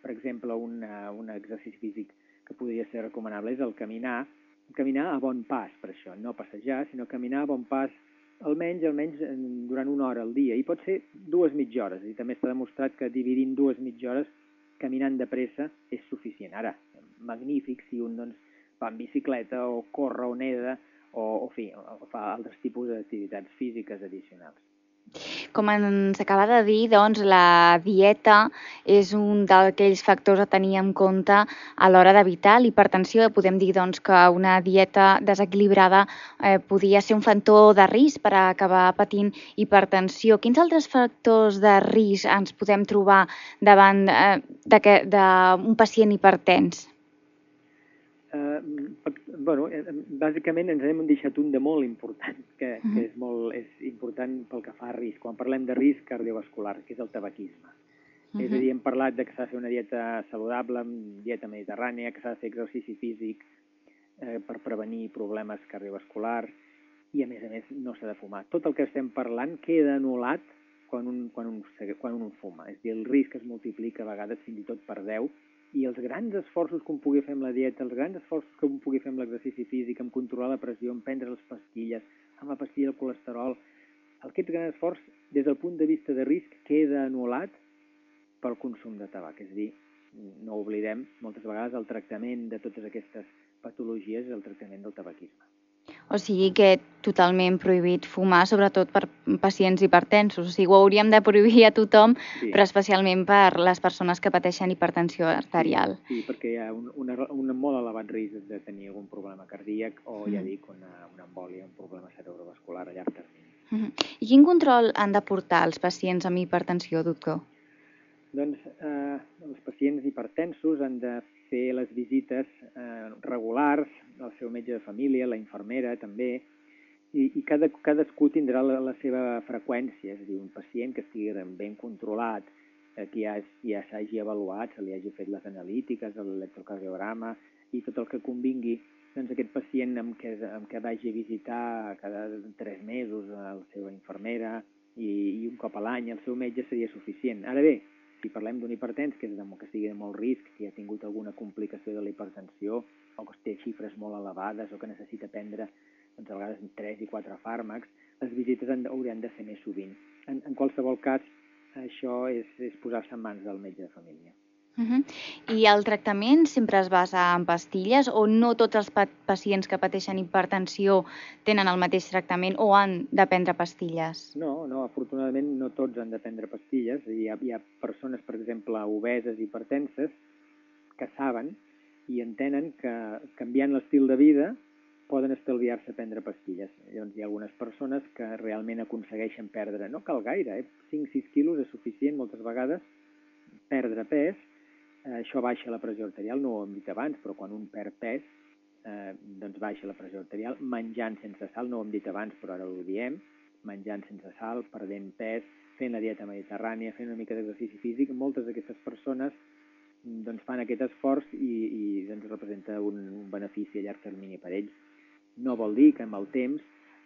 Per exemple, un, un exercici físic que podria ser recomanable és el caminar, caminar a bon pas, per això, no passejar, sinó caminar a bon pas almenys, almenys durant una hora al dia, i pot ser dues mitja hores, i també està demostrat que dividint dues mitja hores caminant de pressa és suficient. Ara, magnífic si un doncs, va en bicicleta o corre o neda o, o, fi, o fa altres tipus d'activitats físiques addicionals. Com ens acaba de dir, doncs, la dieta és un d'aquells factors a tenir en compte a l'hora d'evitar l'hipertensió. Podem dir doncs, que una dieta desequilibrada eh, podia ser un factor de risc per acabar patint hipertensió. Quins altres factors de risc ens podem trobar davant eh, d'un pacient hipertens? Uh, bueno, eh, bàsicament ens hem deixat un de molt important, que, uh -huh. que és, molt, és important pel que fa a risc. Quan parlem de risc cardiovascular, que és el tabaquisme. Uh -huh. És a dir, hem parlat de que s'ha de fer una dieta saludable, dieta mediterrània, que s'ha de fer exercici físic eh, per prevenir problemes cardiovasculars i, a més a més, no s'ha de fumar. Tot el que estem parlant queda anul·lat quan un, quan un, quan un fuma. És a dir, el risc es multiplica a vegades fins i tot per 10 i els grans esforços que un pugui fer amb la dieta, els grans esforços que un pugui fer amb l'exercici físic, amb controlar la pressió, amb prendre les pastilles, amb la pastilla del colesterol, aquest gran esforç, des del punt de vista de risc, queda anul·lat pel consum de tabac. És a dir, no oblidem, moltes vegades el tractament de totes aquestes patologies és el tractament del tabaquisme. O sigui que totalment prohibit fumar, sobretot per pacients hipertensos. O sigui, ho hauríem de prohibir a tothom, sí. però especialment per les persones que pateixen hipertensió arterial. Sí, sí perquè hi ha un, un, un molt elevat risc de tenir algun problema cardíac o, mm. ja dic, una, una embòlia, un problema cerebrovascular a llarg termini. Mm -hmm. I quin control han de portar els pacients amb hipertensió, doctor? Doncs eh, els pacients hipertensos han de fer les visites eh, regulars al seu metge de família, la infermera també, i, i cada, cadascú tindrà la, la seva freqüència, és a dir, un pacient que estigui ben controlat, eh, que ja, ja s'hagi avaluat, se li hagi fet les analítiques, l'electrocardiograma i tot el que convingui, doncs aquest pacient amb què, amb què vagi a visitar cada tres mesos a la seva infermera i, i un cop a l'any el seu metge seria suficient. Ara bé, si parlem d'un hipertens que, és de, que sigui de molt risc, que ha tingut alguna complicació de la hipertensió o que té xifres molt elevades o que necessita prendre doncs, a vegades 3 i 4 fàrmacs, les visites han, haurien de ser més sovint. En, en qualsevol cas, això és, és posar-se en mans del metge de família. Uh -huh. I el tractament sempre es basa en pastilles o no tots els pa pacients que pateixen hipertensió tenen el mateix tractament o han de prendre pastilles? No, no, afortunadament no tots han de prendre pastilles. Hi ha, hi ha persones, per exemple, obeses i hipertenses que saben i entenen que canviant l'estil de vida poden estalviar-se prendre pastilles. Llavors hi ha algunes persones que realment aconsegueixen perdre, no cal gaire, eh? 5-6 quilos és suficient moltes vegades, perdre pes, això baixa la pressió arterial, no ho hem dit abans, però quan un perd pes, eh, doncs baixa la pressió arterial, menjant sense sal, no ho hem dit abans, però ara ho diem, menjant sense sal, perdent pes, fent la dieta mediterrània, fent una mica d'exercici físic, moltes d'aquestes persones doncs, fan aquest esforç i, i doncs, representa un, un benefici a llarg termini per ells. No vol dir que amb el temps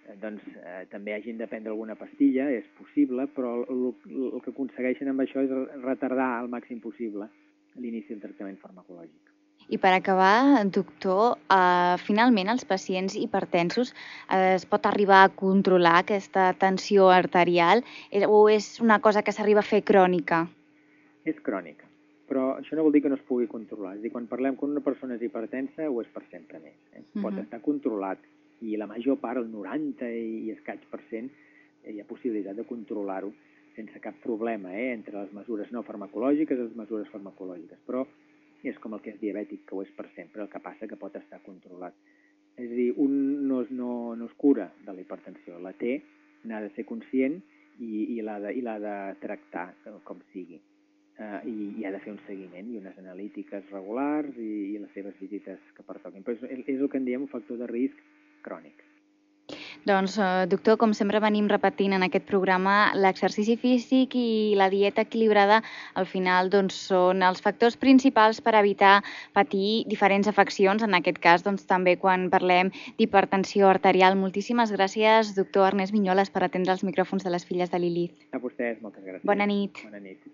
eh, doncs, eh, també hagin de prendre alguna pastilla, és possible, però el, el que aconsegueixen amb això és retardar al màxim possible l'inici del tractament farmacològic. I per acabar, doctor, eh, finalment els pacients hipertensos eh, es pot arribar a controlar aquesta tensió arterial o és una cosa que s'arriba a fer crònica? És crònica, però això no vol dir que no es pugui controlar. És dir, quan parlem que una persona és hipertensa, ho és per sempre més. Eh? Pot uh mhm. -huh. estar controlat i la major part, el 90 i escaig per cent, hi ha possibilitat de controlar-ho sense cap problema eh, entre les mesures no farmacològiques i les mesures farmacològiques, però és com el que és diabètic, que ho és per sempre, el que passa que pot estar controlat. És a dir, un no es, no, no es cura de la hipertensió, la té, n'ha de ser conscient i, i l'ha de, de tractar com sigui. Uh, i, i ha de fer un seguiment i unes analítiques regulars i, i les seves visites que pertoquin. Però és, és el que en diem un factor de risc crònic. Doncs, eh, doctor, com sempre venim repetint en aquest programa, l'exercici físic i la dieta equilibrada al final doncs, són els factors principals per evitar patir diferents afeccions, en aquest cas doncs, també quan parlem d'hipertensió arterial. Moltíssimes gràcies, doctor Ernest Vinyoles, per atendre els micròfons de les filles de Lilith. A vostès, moltes gràcies. Bona nit. Bona nit.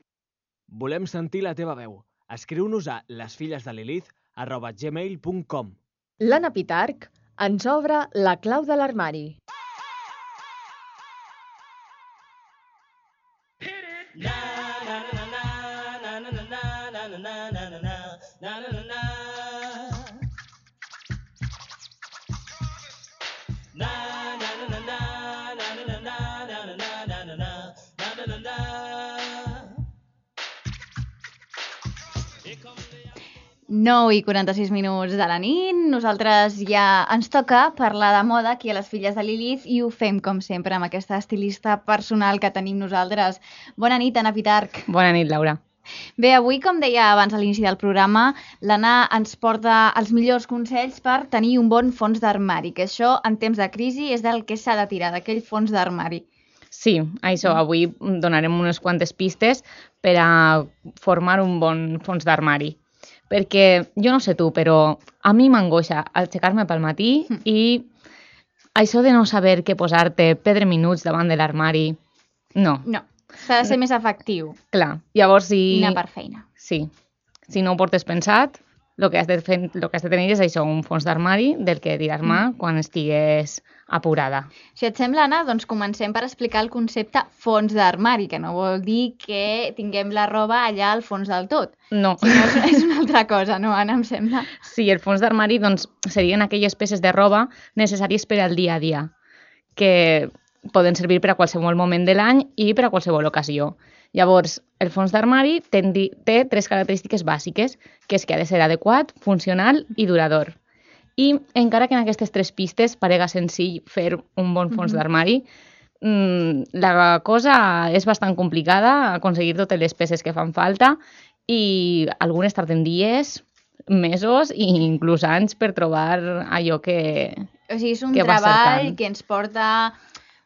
Volem sentir la teva veu. Escriu-nos a lesfillesdelilith arroba gmail.com L'Anna Pitarc ens obre la clau de l'armari. Nou i 46 minuts de la nit. Nosaltres ja ens toca parlar de moda aquí a les filles de Lilith i ho fem, com sempre, amb aquesta estilista personal que tenim nosaltres. Bona nit, Anna Pitarc. Bona nit, Laura. Bé, avui, com deia abans a l'inici del programa, l'Anna ens porta els millors consells per tenir un bon fons d'armari, que això, en temps de crisi, és del que s'ha de tirar, d'aquell fons d'armari. Sí, això, avui donarem unes quantes pistes per a formar un bon fons d'armari. Perquè, jo no sé tu, però a mi m'angoixa aixecar-me pel matí i això de no saber què posar-te, perdre minuts davant de l'armari, no. No, s'ha de ser més efectiu Clar, llavors si... i anar per feina. Sí, si no ho portes pensat, el que has de, fer, lo que has de tenir és això, un fons d'armari del que tirar mà quan estigues apurada. Si et sembla, Anna, doncs comencem per explicar el concepte fons d'armari, que no vol dir que tinguem la roba allà al fons del tot. No. Sinó és, una altra cosa, no, Anna, em sembla? Sí, el fons d'armari doncs, serien aquelles peces de roba necessàries per al dia a dia, que poden servir per a qualsevol moment de l'any i per a qualsevol ocasió. Llavors, el fons d'armari té tres característiques bàsiques, que és que ha de ser adequat, funcional i durador. I encara que en aquestes tres pistes parega senzill fer un bon fons Mhm. d'armari, mm, la cosa és bastant complicada, aconseguir totes les peces que fan falta i algunes tarden dies, mesos i inclús anys per trobar allò que... O sigui, és un treball que ens porta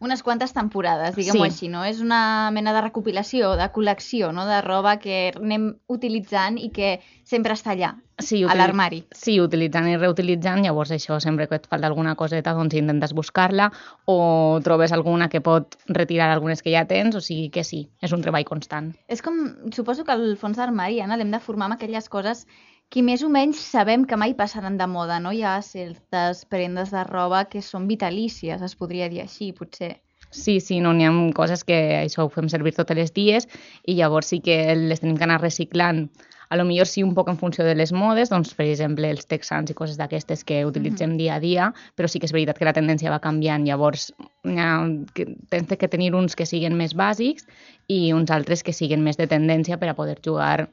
unes quantes temporades, diguem-ho Sí. així, no? És una mena de recopilació, de col·lecció, no?, de roba que anem utilitzant i que sempre està allà, Sí, a l'armari. Sí, utilitzant i reutilitzant, llavors això, sempre que et falta alguna coseta, doncs intentes buscar-la o trobes alguna que pot retirar algunes que ja tens, o sigui que sí, és un treball constant. És com, suposo que el fons d'armari, Anna, l'hem de formar amb aquelles coses que més o menys sabem que mai passaran de moda, no? Hi ha certes prendes de roba que són vitalícies, es podria dir així, potser. Sí, sí, no n'hi ha coses que això ho fem servir tots els dies i llavors sí que les tenim que anar reciclant a lo millor sí un poc en funció de les modes, doncs per exemple els texans i coses d'aquestes que utilitzem dia a dia, però sí que és veritat que la tendència va canviant, llavors ha que, tens que tenir uns que siguin més bàsics i uns altres que siguin més de tendència per a poder jugar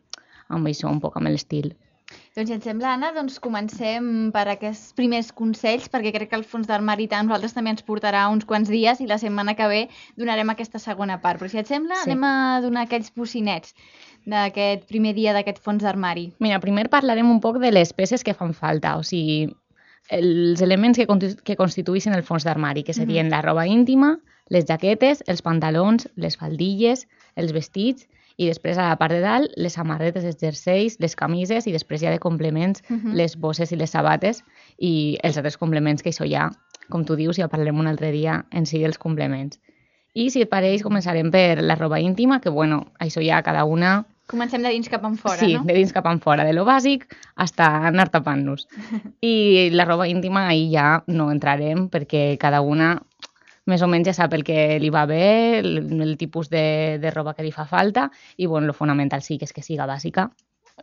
amb això un poc amb l'estil. Doncs si et sembla, Anna, doncs comencem per aquests primers consells, perquè crec que el fons d'armari a nosaltres també ens portarà uns quants dies i la setmana que ve donarem aquesta segona part. Però si et sembla, Sí. anem a donar aquells bocinets d'aquest primer dia d'aquest fons d'armari. Mira, primer parlarem un poc de les peces que fan falta, o sigui, els elements que, que constituïssin el fons d'armari, que serien la roba íntima, les jaquetes, els pantalons, les faldilles, els vestits i després a la part de dalt les samarretes, els jerseis, les camises i després ja de complements Mhm. les bosses i les sabates i els altres complements que això ja, com tu dius, ja parlem un altre dia en si dels complements. I si et pareix començarem per la roba íntima, que bueno, això ja cada una Comencem de dins cap en fora, sí, no? de dins cap en fora, de lo bàsic hasta anar tapant-nos. I la roba íntima ahir ja no entrarem perquè cada una més o menys ja sap el que li va bé, el, el tipus de, de roba que li fa falta i bueno, lo fonamental sí que és que siga bàsica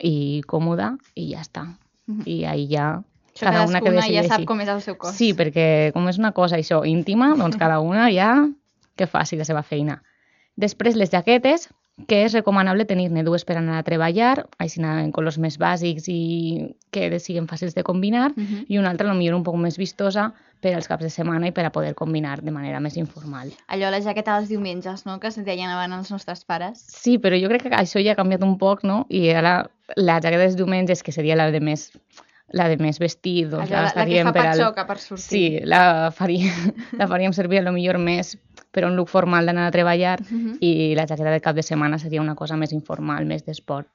i còmoda i ja està. Mhm. I ahir ja Això cada una que cadascuna ja decideixi. sap com és el seu cos. Sí, perquè com és una cosa això íntima, doncs cada una ja que faci la seva feina. Després les jaquetes, que és recomanable tenir-ne dues per anar a treballar, així en colors més bàsics i que siguin fàcils de combinar, Mhm. i una altra potser un poc més vistosa per als caps de setmana i per a poder combinar de manera més informal. Allò, la jaqueta dels diumenges, no?, que es deien abans els nostres pares. Sí, però jo crec que això ja ha canviat un poc, no? I ara la jaqueta dels diumenges, que seria la de més la de més vestit, doncs Allò, la, la que fa per al- patxoca per sortir. Sí, la, faria, la faríem servir a lo millor més per un look formal d'anar a treballar Mhm. i la jaqueta de cap de setmana seria una cosa més informal, més d'esport.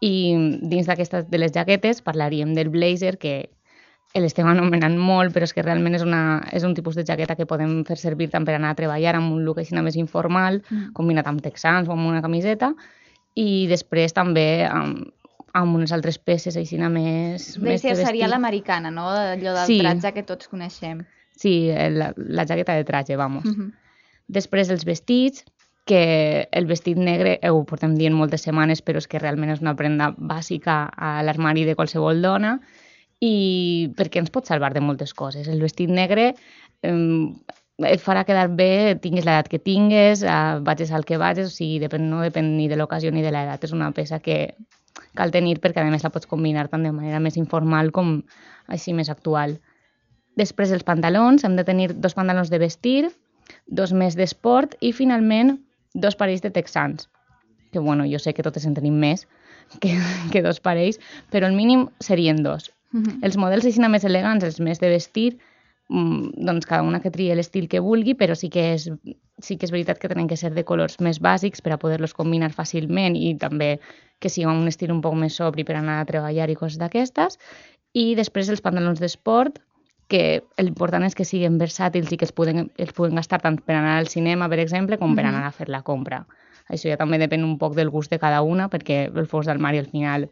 I dins d'aquestes de les jaquetes parlaríem del blazer, que l'estem anomenant molt, però és que realment és, una, és un tipus de jaqueta que podem fer servir tant per anar a treballar amb un look així més informal, Mm. combinat amb texans o amb una camiseta, i després també amb, amb unes altres peces així més... més seria vestir. l'americana, no? Allò del Sí. tratge que tots coneixem. Sí, la, la jaqueta de traje, vamos. Mhm. Després els vestits, que el vestit negre eh, ho portem dient moltes setmanes, però és que realment és una prenda bàsica a l'armari de qualsevol dona i perquè ens pot salvar de moltes coses. El vestit negre eh, et farà quedar bé, tinguis l'edat que tingues, eh, vagis al que vagis, o sigui, depèn, no depèn ni de l'ocasió ni de l'edat. És una peça que cal tenir perquè a més la pots combinar tant de manera més informal com així més actual. Després els pantalons, hem de tenir dos pantalons de vestir, dos més d'esport i finalment dos parells de texans. Que bueno, jo sé que totes en tenim més que, que dos parells, però el mínim serien dos. Mhm. Els models així més elegants, els més de vestir, mm, doncs cada una que trie l'estil que vulgui, però sí que, és, sí que és veritat que tenen que ser de colors més bàsics per a poder-los combinar fàcilment i també que sigui un estil un poc més sobri per anar a treballar i coses d'aquestes. I després els pantalons d'esport, que l'important és que siguin versàtils i que els puguen, els puguen gastar tant per anar al cinema, per exemple, com per anar a fer la compra. Això ja també depèn un poc del gust de cada una, perquè el fons d'armari al final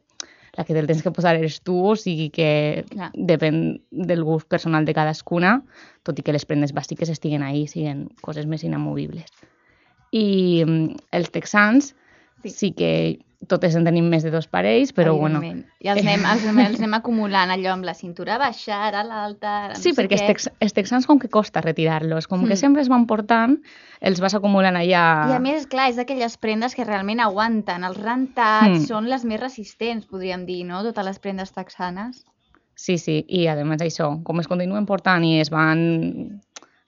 la que te'l tens que posar eres tu, o sigui que Clar. depèn del gust personal de cadascuna, tot i que les prendes bàsiques estiguen ahí, siguen coses més inamovibles. I mm, els texans Sí. sí. sí que totes en tenim més de dos parells, però bueno... I els anem, els, els anem acumulant allò amb la cintura baixa, ara l'alta, no Sí, perquè els, tex, els texans com que costa retirar-los, com que Mm. sempre es van portant, els vas acumulant allà... I a més, clar, és d'aquelles prendes que realment aguanten. Els rentats Mm. són les més resistents, podríem dir, no? Totes les prendes texanes. Sí, sí, i a més això, com es continuen portant i es van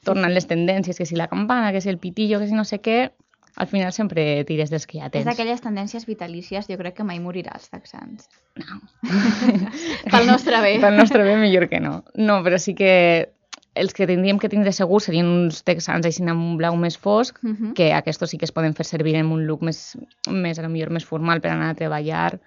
tornant les tendències, que si la campana, que si el pitillo, que si no sé què, al final sempre tires dels que ja És tens. d'aquelles tendències vitalícies, jo crec que mai morirà els texans. No. Pel nostre bé. Pel nostre bé millor que no. No, però sí que els que tindríem que tindre segur serien uns texans així amb un blau més fosc, Mhm. que aquests sí que es poden fer servir en un look més, més a lo millor més formal per anar a treballar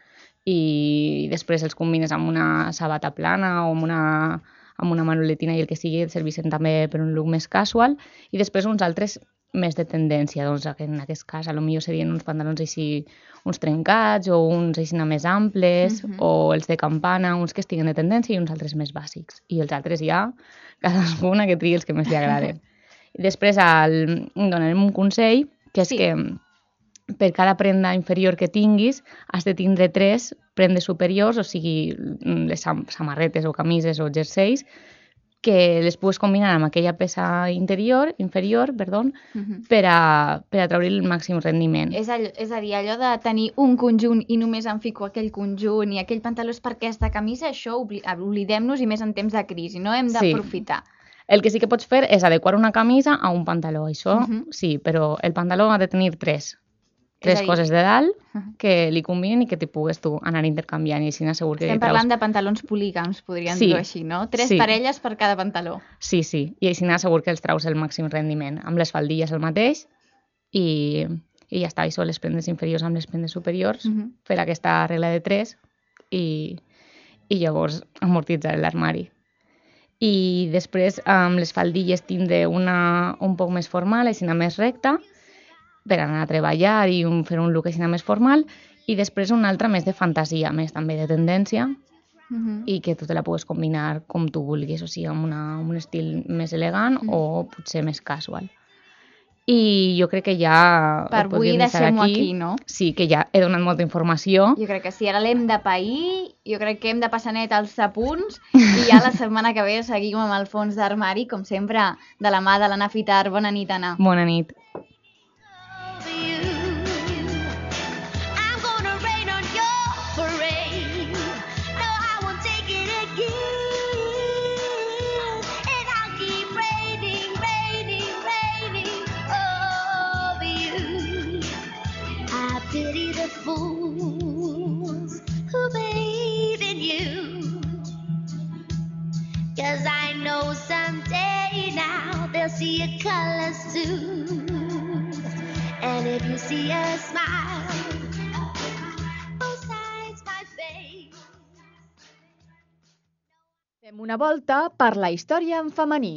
i després els combines amb una sabata plana o amb una, amb una manoletina i el que sigui, serveixen també per un look més casual i després uns altres més de tendència, doncs en aquest cas a lo millor serien uns pantalons així, uns trencats o uns així més amples Mhm. o els de campana, uns que estiguen de tendència i uns altres més bàsics. I els altres ja, cadascuna que triï els que més li agraden. I després al, donarem un consell, que és Sí. que per cada prenda inferior que tinguis has de tindre tres prendes superiors, o sigui, les sam- samarretes o camises o jerseis, que les pugues combinar amb aquella peça interior, inferior, perdó, Mhm. per a, per a treure el màxim rendiment. És, allò, és a dir, allò de tenir un conjunt i només em fico aquell conjunt i aquell pantaló és per aquesta camisa, això obli oblidem-nos i més en temps de crisi, no? Hem Sí. d'aprofitar. El que sí que pots fer és adequar una camisa a un pantaló, això Mhm. sí, però el pantaló ha de tenir tres, tres dir- coses de dalt que li combinen i que t'hi pugues tu anar intercanviant i així segur que Estem treus... parlant de pantalons polígams, podríem Sí. dir-ho així, no? Tres Sí. parelles per cada pantaló. Sí, sí, i així segur que els traus el màxim rendiment. Amb les faldilles el mateix i, i ja està, això, les prendes inferiors amb les prendes superiors, Mhm. fer aquesta regla de tres i, i llavors amortitzar l'armari. I després amb les faldilles tindre una un poc més formal, així més recta, per anar a treballar i un, fer un look així més formal, i després una altra més de fantasia, més també de tendència, Mhm. i que tu te la pugues combinar com tu vulguis, o sigui, amb, una, amb un estil més elegant Mm. o potser més casual. I jo crec que ja... Per avui deixem-ho aquí, no? Sí, que ja he donat molta informació. Jo crec que sí, ara l'hem de pair, jo crec que hem de passar net els apunts i ja la setmana que ve seguim amb el fons d'armari, com sempre, de la mà de l'Anna Fitar. Bona nit, Anna. Bona nit. Fem una volta per la història en femení.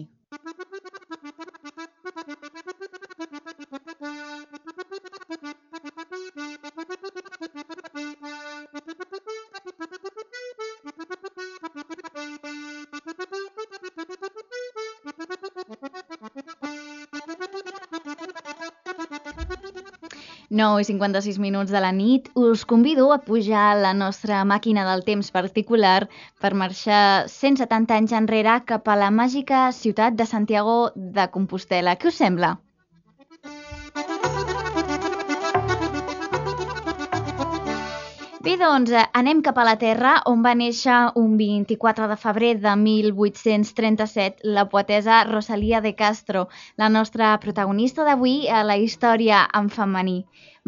No i 56 minuts de la nit, us convido a pujar la nostra màquina del temps particular per marxar 170 anys enrere cap a la màgica ciutat de Santiago de Compostela. Què us sembla? Bé, doncs, eh, anem cap a la Terra, on va néixer un 24 de febrer de 1837 la poetesa Rosalia de Castro, la nostra protagonista d'avui a la història en femení.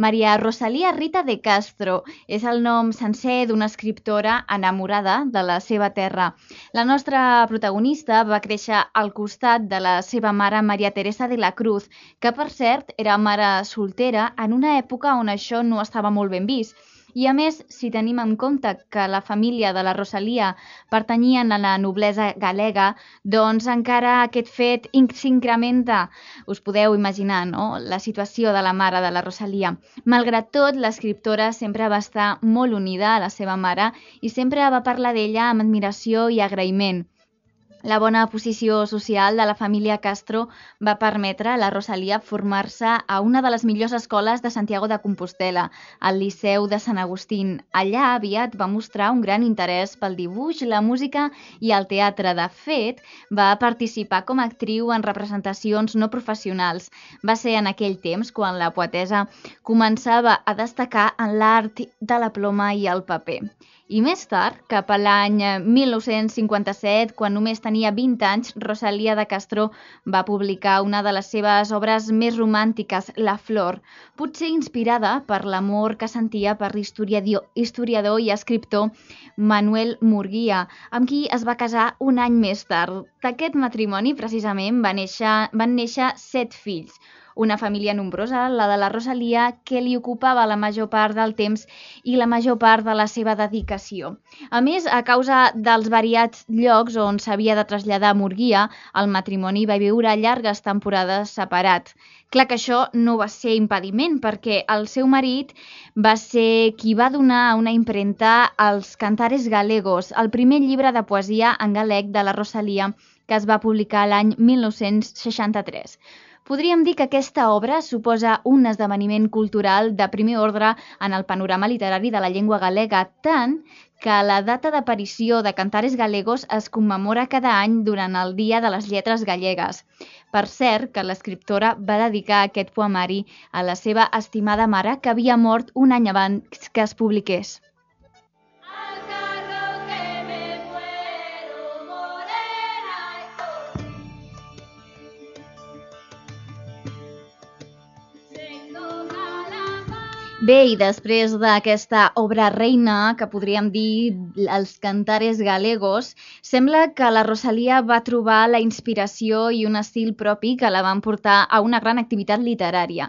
Maria Rosalia Rita de Castro és el nom sencer d'una escriptora enamorada de la seva terra. La nostra protagonista va créixer al costat de la seva mare Maria Teresa de la Cruz, que per cert era mare soltera en una època on això no estava molt ben vist. I a més, si tenim en compte que la família de la Rosalia pertanyien a la noblesa galega, doncs encara aquest fet in- s'incrementa. Us podeu imaginar, no?, la situació de la mare de la Rosalia. Malgrat tot, l'escriptora sempre va estar molt unida a la seva mare i sempre va parlar d'ella amb admiració i agraïment. La bona posició social de la família Castro va permetre a la Rosalia formar-se a una de les millors escoles de Santiago de Compostela, al Liceu de Sant Agustín. Allà aviat va mostrar un gran interès pel dibuix, la música i el teatre. De fet, va participar com a actriu en representacions no professionals. Va ser en aquell temps quan la poetesa començava a destacar en l'art de la ploma i el paper. I més tard, cap a l'any 1957, quan només tenia 20 anys, Rosalia de Castro va publicar una de les seves obres més romàntiques, La Flor, potser inspirada per l'amor que sentia per l'historiador historiador i escriptor Manuel Murguia, amb qui es va casar un any més tard. D'aquest matrimoni, precisament, va néixer, van néixer set fills, una família nombrosa, la de la Rosalia, que li ocupava la major part del temps i la major part de la seva dedicació. A més, a causa dels variats llocs on s'havia de traslladar a Murguia, el matrimoni va viure llargues temporades separat. Clar que això no va ser impediment, perquè el seu marit va ser qui va donar una impremta als Cantares Galegos, el primer llibre de poesia en galec de la Rosalia, que es va publicar l'any 1963. Podríem dir que aquesta obra suposa un esdeveniment cultural de primer ordre en el panorama literari de la llengua galega, tant que la data d'aparició de Cantares Galegos es commemora cada any durant el Dia de les Lletres Gallegues. Per cert, que l'escriptora va dedicar aquest poemari a la seva estimada mare que havia mort un any abans que es publiqués. Bé, i després d'aquesta obra reina, que podríem dir els cantares galegos, sembla que la Rosalia va trobar la inspiració i un estil propi que la van portar a una gran activitat literària.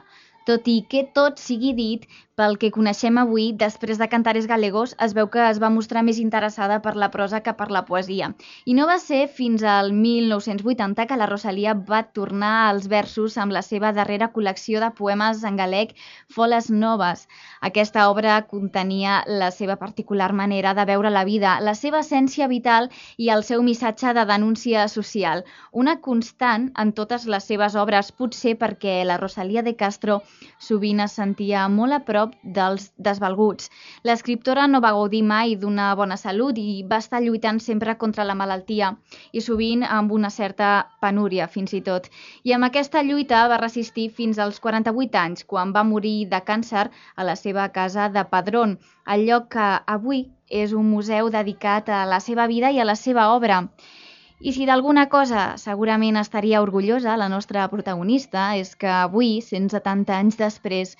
Tot i que tot sigui dit, pel que coneixem avui, després de Cantares Galegos, es veu que es va mostrar més interessada per la prosa que per la poesia. I no va ser fins al 1980 que la Rosalia va tornar als versos amb la seva darrera col·lecció de poemes en galec, Foles Noves. Aquesta obra contenia la seva particular manera de veure la vida, la seva essència vital i el seu missatge de denúncia social. Una constant en totes les seves obres, potser perquè la Rosalia de Castro sovint es sentia molt a prop dels desvalguts. L'escriptora no va gaudir mai d'una bona salut i va estar lluitant sempre contra la malaltia i sovint amb una certa penúria fins i tot. I amb aquesta lluita va resistir fins als 48 anys, quan va morir de càncer a la seva casa de Padrón, el lloc que avui és un museu dedicat a la seva vida i a la seva obra. I si d'alguna cosa segurament estaria orgullosa la nostra protagonista és que avui, 170 anys després,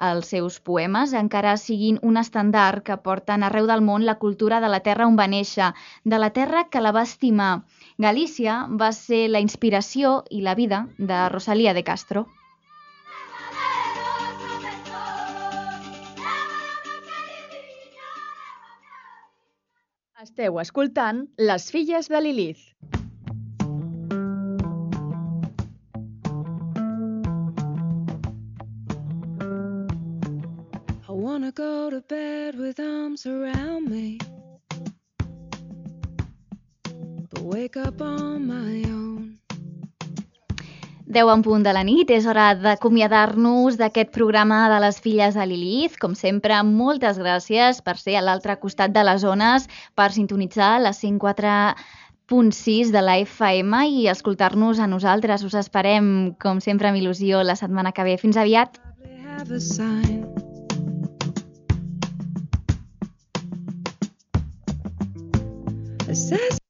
els seus poemes encara siguin un estandard que porten arreu del món la cultura de la terra on va néixer, de la terra que la va estimar. Galícia va ser la inspiració i la vida de Rosalía de Castro. Esteu escoltant Les filles de Lilith. Go to bed with arms around me. But wake up on my own. 10 en punt de la nit, és hora d'acomiadar-nos d'aquest programa de les filles de Lilith. Com sempre, moltes gràcies per ser a l'altre costat de les zones, per sintonitzar la 104.6 de la FM i escoltar-nos a nosaltres. Us esperem, com sempre, amb il·lusió la setmana que ve. Fins aviat! Says